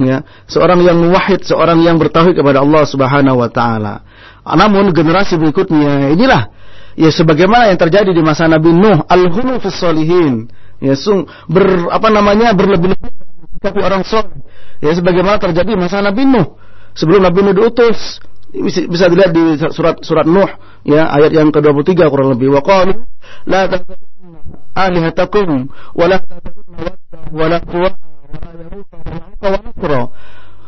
[SPEAKER 1] ya, seorang yang muwahhid, seorang yang bertauhid kepada Allah Subhanahu wa taala. Namun generasi berikutnya inilah ya sebagaimana yang terjadi di masa Nabi Nuh, al-hulu fis solihin. Ya, sung ber apa namanya berlebih-lebih tapi orang soleh. Ya sebagaimana terjadi di masa Nabi Nuh sebelum Nabi Nuh diutus. Bisa, dilihat di surat surat Nuh ya ayat yang ke-23 kurang lebih. Wa qalu la alihatakum wa la wa la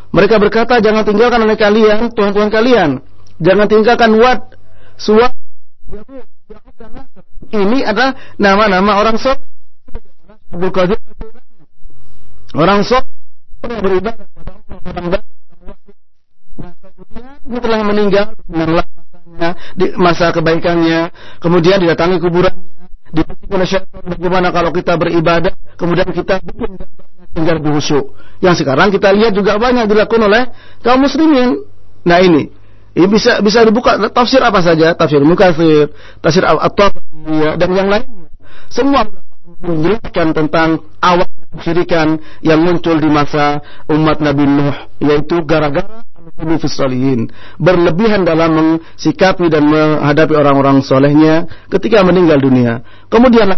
[SPEAKER 1] mereka berkata jangan tinggalkan oleh kalian Tuhan-Tuhan kalian. Jangan tinggalkan Wad Suwa ini adalah nama-nama orang soleh. Orang soleh beribadah kepada dia telah meninggal di masa kebaikannya, kemudian didatangi kuburannya, dipikir oleh syaitan bagaimana kalau kita beribadah, kemudian kita bikin gambarnya tinggal khusyuk. Yang sekarang kita lihat juga banyak dilakukan oleh kaum muslimin. Nah ini, ini bisa bisa dibuka tafsir apa saja, tafsir Mukatsir, tafsir At-Tabari dan yang lainnya. Semua menjelaskan tentang awal kesyirikan yang muncul di masa umat Nabi Nuh, yaitu gara-gara berlebihan dalam mensikapi dan menghadapi orang-orang solehnya ketika meninggal dunia. Kemudian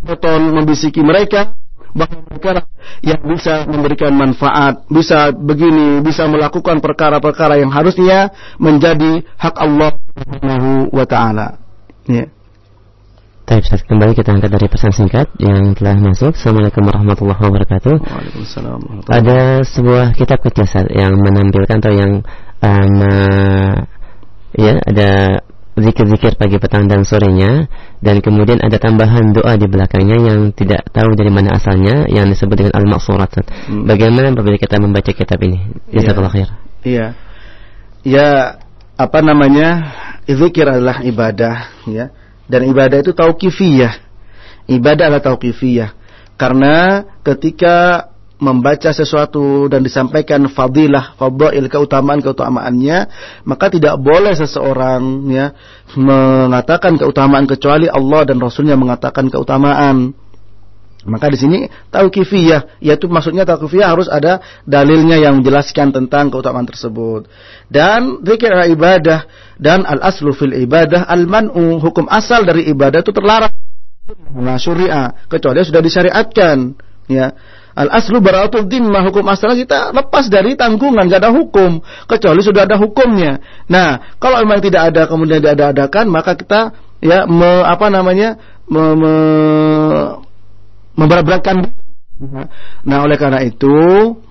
[SPEAKER 1] Beton membisiki mereka bahwa mereka yang bisa memberikan manfaat, bisa begini, bisa melakukan perkara-perkara yang harusnya menjadi hak Allah Subhanahu wa taala. Ya.
[SPEAKER 2] Baik, Ustaz, kembali kita angkat dari pesan singkat yang telah masuk. Assalamualaikum warahmatullahi wabarakatuh. Waalaikumsalam. Ada sebuah kitab kecil yang menampilkan atau yang um, ya ada zikir-zikir pagi petang dan sorenya dan kemudian ada tambahan doa di belakangnya yang tidak tahu dari mana asalnya yang disebut dengan al-maqsurat. Hmm. Bagaimana apabila kita membaca kitab ini? Jazakallahu khair.
[SPEAKER 1] Iya. Ya, apa namanya? Zikir adalah ibadah, ya. Dan ibadah itu tauqifiyah. Ibadah adalah tauqifiyah. Karena ketika membaca sesuatu dan disampaikan fadilah, fadail, keutamaan keutamaannya, maka tidak boleh seseorang ya mengatakan keutamaan kecuali Allah dan Rasulnya mengatakan keutamaan. Maka di sini tauqifiyah, yaitu maksudnya tauqifiyah harus ada dalilnya yang menjelaskan tentang keutamaan tersebut. Dan zikir ibadah dan al aslu fil ibadah al man'u, hukum asal dari ibadah itu terlarang. Nah, syariah kecuali sudah disyariatkan, ya. Al aslu baratul dimmah hukum asal kita lepas dari tanggungan, gak ada hukum kecuali sudah ada hukumnya. Nah, kalau memang tidak ada kemudian diada-adakan maka kita ya me, apa namanya me, me, memberatkan Nah, oleh karena itu,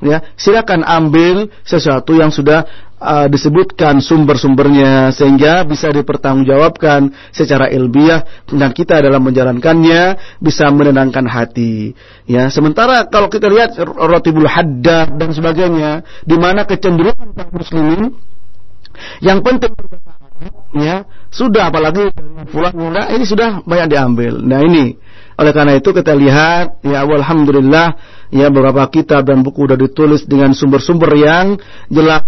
[SPEAKER 1] ya, silakan ambil sesuatu yang sudah uh, disebutkan sumber-sumbernya sehingga bisa dipertanggungjawabkan secara ilmiah dan kita dalam menjalankannya bisa menenangkan hati. Ya, sementara kalau kita lihat rotibul haddad dan sebagainya, di mana kecenderungan kaum muslimin yang penting ya sudah apalagi pulang nah, ini sudah banyak diambil. Nah ini oleh karena itu kita lihat ya alhamdulillah ya beberapa kitab dan buku sudah ditulis dengan sumber-sumber yang jelas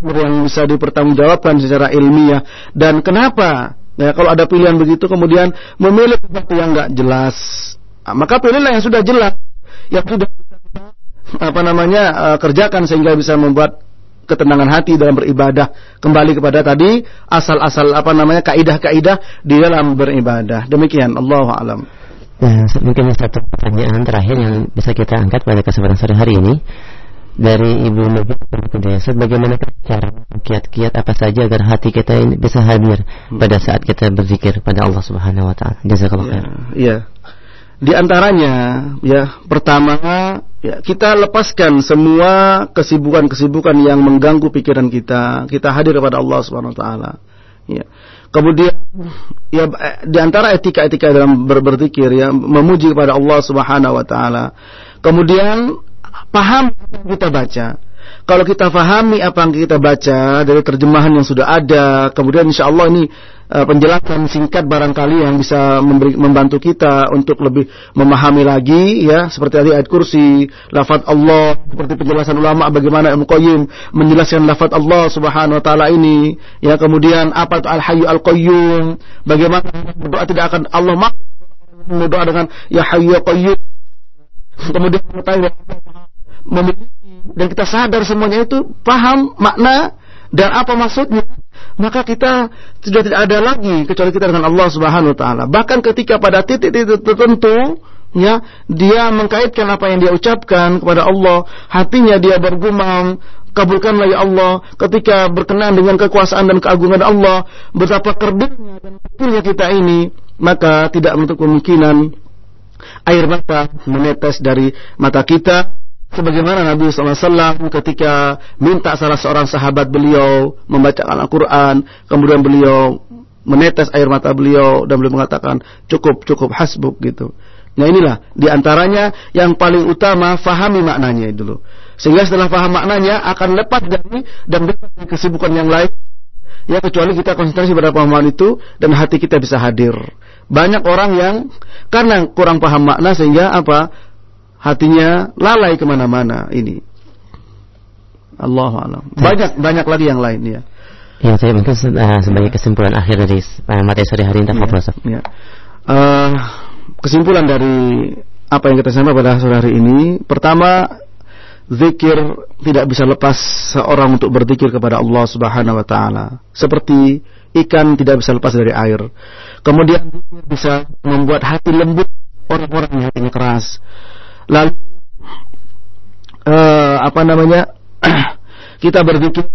[SPEAKER 1] yang bisa dipertanggungjawabkan secara ilmiah. Dan kenapa? Ya kalau ada pilihan begitu kemudian memilih sesuatu yang nggak jelas. Nah, maka pilihlah yang sudah jelas yang sudah apa namanya uh, kerjakan sehingga bisa membuat ketenangan hati dalam beribadah. Kembali kepada tadi asal-asal apa namanya kaidah-kaidah di dalam beribadah. Demikian Allah alam
[SPEAKER 2] Nah, mungkin satu pertanyaan terakhir yang bisa kita angkat pada kesempatan sore hari ini dari Ibu Nabi Hidayat. Bagaimana cara kiat-kiat apa saja agar hati kita ini bisa hadir pada saat kita berzikir pada Allah Subhanahu Wa Taala. Jazakallah
[SPEAKER 1] khair. Iya. Di antaranya, ya pertama ya kita lepaskan semua kesibukan-kesibukan yang mengganggu pikiran kita. Kita hadir kepada Allah Subhanahu Wa Taala. Ya. Kemudian ya di antara etika-etika dalam ber berzikir ya memuji kepada Allah Subhanahu wa taala. Kemudian paham kita baca. Kalau kita fahami apa yang kita baca dari terjemahan yang sudah ada, kemudian insya Allah ini uh, penjelasan singkat barangkali yang bisa memberi, membantu kita untuk lebih memahami lagi ya seperti tadi ayat kursi, lafaz Allah, seperti penjelasan ulama bagaimana Ibnu Qayyim menjelaskan lafaz Allah Subhanahu wa taala ini, ya kemudian apa itu Al-Hayyu Al-Qayyum, bagaimana berdoa tidak akan Allah berdoa dengan ya Hayyu ya Qayyum. Kemudian mengetahui memiliki dan kita sadar semuanya itu paham makna dan apa maksudnya maka kita sudah tidak ada lagi kecuali kita dengan Allah Subhanahu wa taala. Bahkan ketika pada titik-titik tertentu ya dia mengkaitkan apa yang dia ucapkan kepada Allah, hatinya dia bergumam, kabulkanlah ya Allah ketika berkenan dengan kekuasaan dan keagungan Allah, betapa kerdilnya dan kecilnya kita ini, maka tidak menutup kemungkinan air mata menetes dari mata kita sebagaimana Nabi SAW ketika minta salah seorang sahabat beliau membacakan Al-Quran, kemudian beliau menetes air mata beliau dan beliau mengatakan cukup cukup hasbuk gitu. Nah inilah di antaranya yang paling utama fahami maknanya dulu. Sehingga setelah faham maknanya akan lepas dari dan bebas dari kesibukan yang lain. Ya kecuali kita konsentrasi pada pemahaman itu dan hati kita bisa hadir. Banyak orang yang karena kurang paham makna sehingga apa hatinya lalai ke mana-mana ini. Allah alam. Banyak banyak lagi yang lain ya.
[SPEAKER 2] Ya, saya mungkin uh, sebagai kesimpulan akhir dari uh, materi sore hari ini, ya, ya.
[SPEAKER 1] Uh, kesimpulan dari apa yang kita sampaikan pada sore hari ini, pertama zikir tidak bisa lepas seorang untuk berzikir kepada Allah Subhanahu wa taala. Seperti ikan tidak bisa lepas dari air. Kemudian bisa membuat hati lembut orang-orang yang hatinya keras lalu uh, apa namanya? <clears throat> Kita berzikir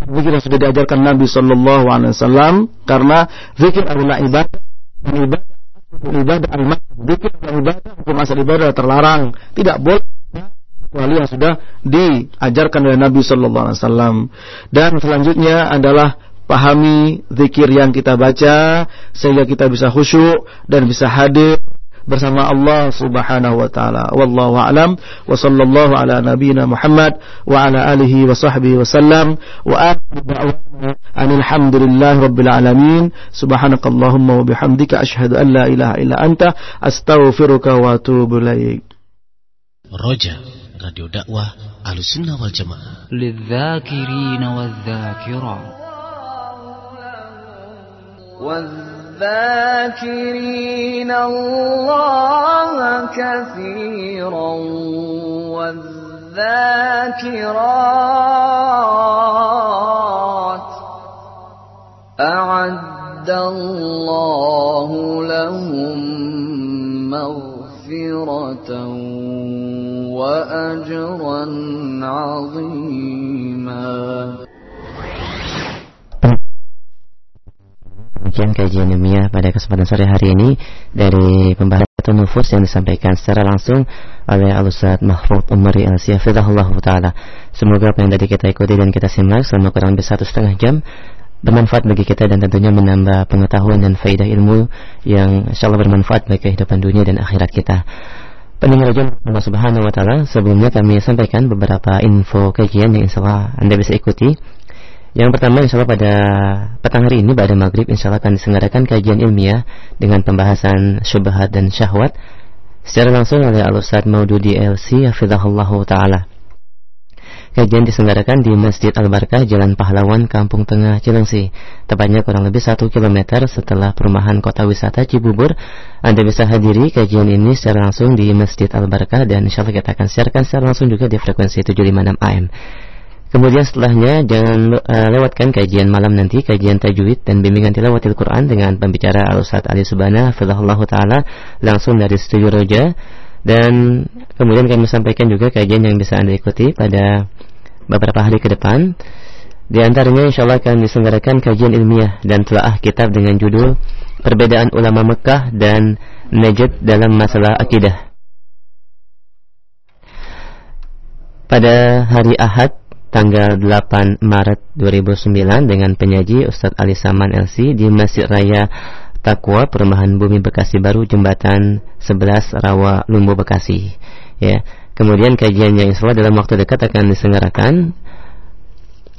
[SPEAKER 1] zikir yang sudah diajarkan Nabi Shallallahu Alaihi Wasallam karena zikir adalah ibadah ibadah ibadah al zikir adalah ibadah hukum asal ibadah terlarang. Tidak boleh kecuali yang sudah diajarkan oleh Nabi Shallallahu Alaihi Wasallam. Dan selanjutnya adalah pahami zikir yang kita baca sehingga kita bisa khusyuk dan bisa hadir bersama Allah Subhanahu wa taala. Wallahu a'lam wa sallallahu ala nabiyyina Muhammad wa ala alihi wa sahbihi wa sallam wa akhiru alhamdulillahi rabbil alamin. Subhanakallahumma wa bihamdika asyhadu an la ilaha illa anta astaghfiruka wa atubu ilaik.
[SPEAKER 9] Roja Radio Dakwah Ahlussunnah wal Jamaah.
[SPEAKER 10] للذاكرين والذاكرات والذاكرين الله كثيرا والذاكرات أعد الله لهم مغفرة وأجرا عظيما
[SPEAKER 2] Demikian kajian ilmiah pada kesempatan sore hari ini dari pembahasan nufus yang disampaikan secara langsung oleh Al-Ustaz Mahfud Umari Al-Siyafidahullah Ta'ala. Semoga apa yang tadi kita ikuti dan kita simak selama kurang lebih satu setengah jam bermanfaat bagi kita dan tentunya menambah pengetahuan dan faidah ilmu yang insyaAllah bermanfaat bagi kehidupan dunia dan akhirat kita. Pendengar jam Allah Subhanahu wa taala, sebelumnya kami sampaikan beberapa info kajian yang insyaallah Anda bisa ikuti yang pertama insya Allah pada petang hari ini pada maghrib insya Allah akan diselenggarakan kajian ilmiah dengan pembahasan syubhat dan syahwat secara langsung oleh Al-Ustaz Maududi LC Hafizahullah Ta'ala. Kajian diselenggarakan di Masjid Al-Barkah, Jalan Pahlawan, Kampung Tengah, Cilengsi. Tepatnya kurang lebih satu kilometer setelah perumahan kota wisata Cibubur. Anda bisa hadiri kajian ini secara langsung di Masjid Al-Barkah dan insya Allah kita akan siarkan secara langsung juga di frekuensi 756 AM. Kemudian setelahnya jangan uh, lewatkan kajian malam nanti kajian tajwid dan bimbingan tilawatil Quran dengan pembicara Al Ustaz Ali Subhana Fadlahullah taala langsung dari Studio Roja dan kemudian kami sampaikan juga kajian yang bisa Anda ikuti pada beberapa hari ke depan. Di antaranya insya Allah akan diselenggarakan kajian ilmiah dan telaah kitab dengan judul Perbedaan Ulama Mekah dan Najd dalam Masalah Akidah. Pada hari Ahad tanggal 8 Maret 2009 dengan penyaji Ustadz Ali Saman LC di Masjid Raya Takwa Perumahan Bumi Bekasi Baru Jembatan 11 Rawa Lumbu Bekasi. Ya. Kemudian kajian yang insya dalam waktu dekat akan diselenggarakan.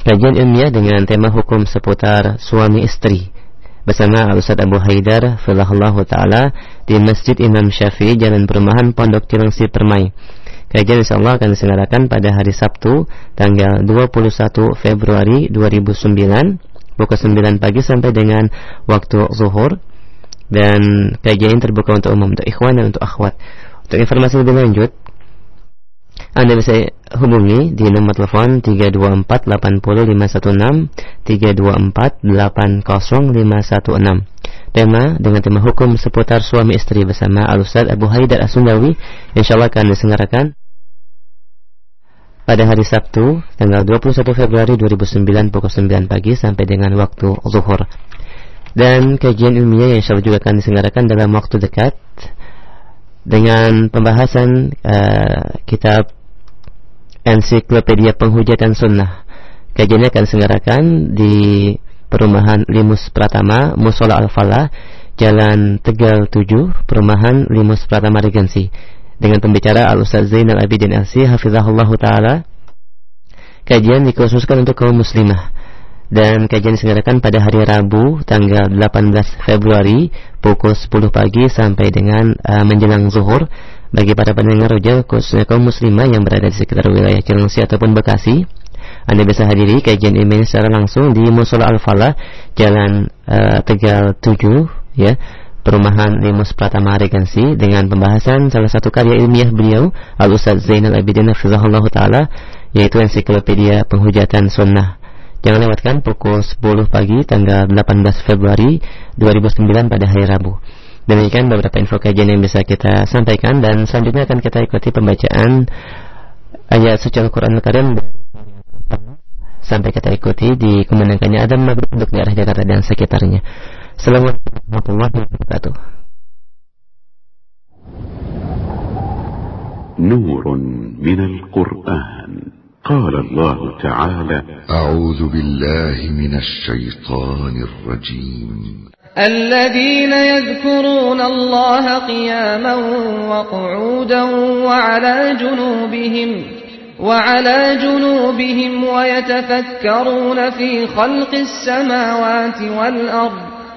[SPEAKER 2] Kajian ilmiah dengan tema hukum seputar suami istri. Bersama Ustaz Abu Haidar Filahullah Ta'ala di Masjid Imam Syafi'i Jalan Perumahan Pondok Cilengsi Permai Kajian insya Allah akan diselenggarakan pada hari Sabtu tanggal 21 Februari 2009 pukul 9 pagi sampai dengan waktu zuhur. Dan kajian terbuka untuk umum untuk ikhwan dan untuk akhwat. Untuk informasi lebih lanjut anda bisa hubungi di nomor telepon 324 80516 324 80516 tema dengan tema hukum seputar suami istri bersama Al-Ustaz Abu Haidar As-Sundawi insyaallah akan diselenggarakan pada hari Sabtu tanggal 21 Februari 2009 pukul 9 pagi sampai dengan waktu zuhur. Dan kajian ilmiah yang insyaallah juga akan diselenggarakan dalam waktu dekat dengan pembahasan uh, kitab Ensiklopedia Penghujatan Sunnah. Kajiannya akan diselenggarakan di Perumahan Limus Pratama, Musola Al-Falah, Jalan Tegal 7, Perumahan Limus Pratama Regensi dengan pembicara Al-Ustaz Zainal Abidin LC Hafizahullah Ta'ala kajian dikhususkan untuk kaum muslimah. Dan kajian diselenggarakan pada hari Rabu tanggal 18 Februari pukul 10 pagi sampai dengan uh, menjelang zuhur. Bagi para pendengar roja khususnya kaum muslimah yang berada di sekitar wilayah Cilengsi ataupun Bekasi anda bisa hadiri kajian email secara langsung di Musola Al-Falah Jalan uh, Tegal 7 ya Perumahan Limus Pratama Regensi dengan pembahasan salah satu karya ilmiah beliau Al Ustaz Zainal Abidin Hafizahullah Taala yaitu ensiklopedia penghujatan sunnah. Jangan lewatkan pukul 10 pagi tanggal 18 Februari 2009 pada hari Rabu. Demikian beberapa info kajian yang bisa kita sampaikan dan selanjutnya akan kita ikuti pembacaan ayat suci Al-Quran Al-Karim sampai kita ikuti di kemenangannya Adam Maghrib untuk daerah Jakarta dan sekitarnya. Assalamualaikum warahmatullahi wabarakatuh.
[SPEAKER 11] نور من القرآن قال الله تعالى أعوذ بالله من الشيطان الرجيم
[SPEAKER 12] الذين يذكرون الله قياما وقعودا وعلى جنوبهم وعلى جنوبهم ويتفكرون في خلق السماوات والأرض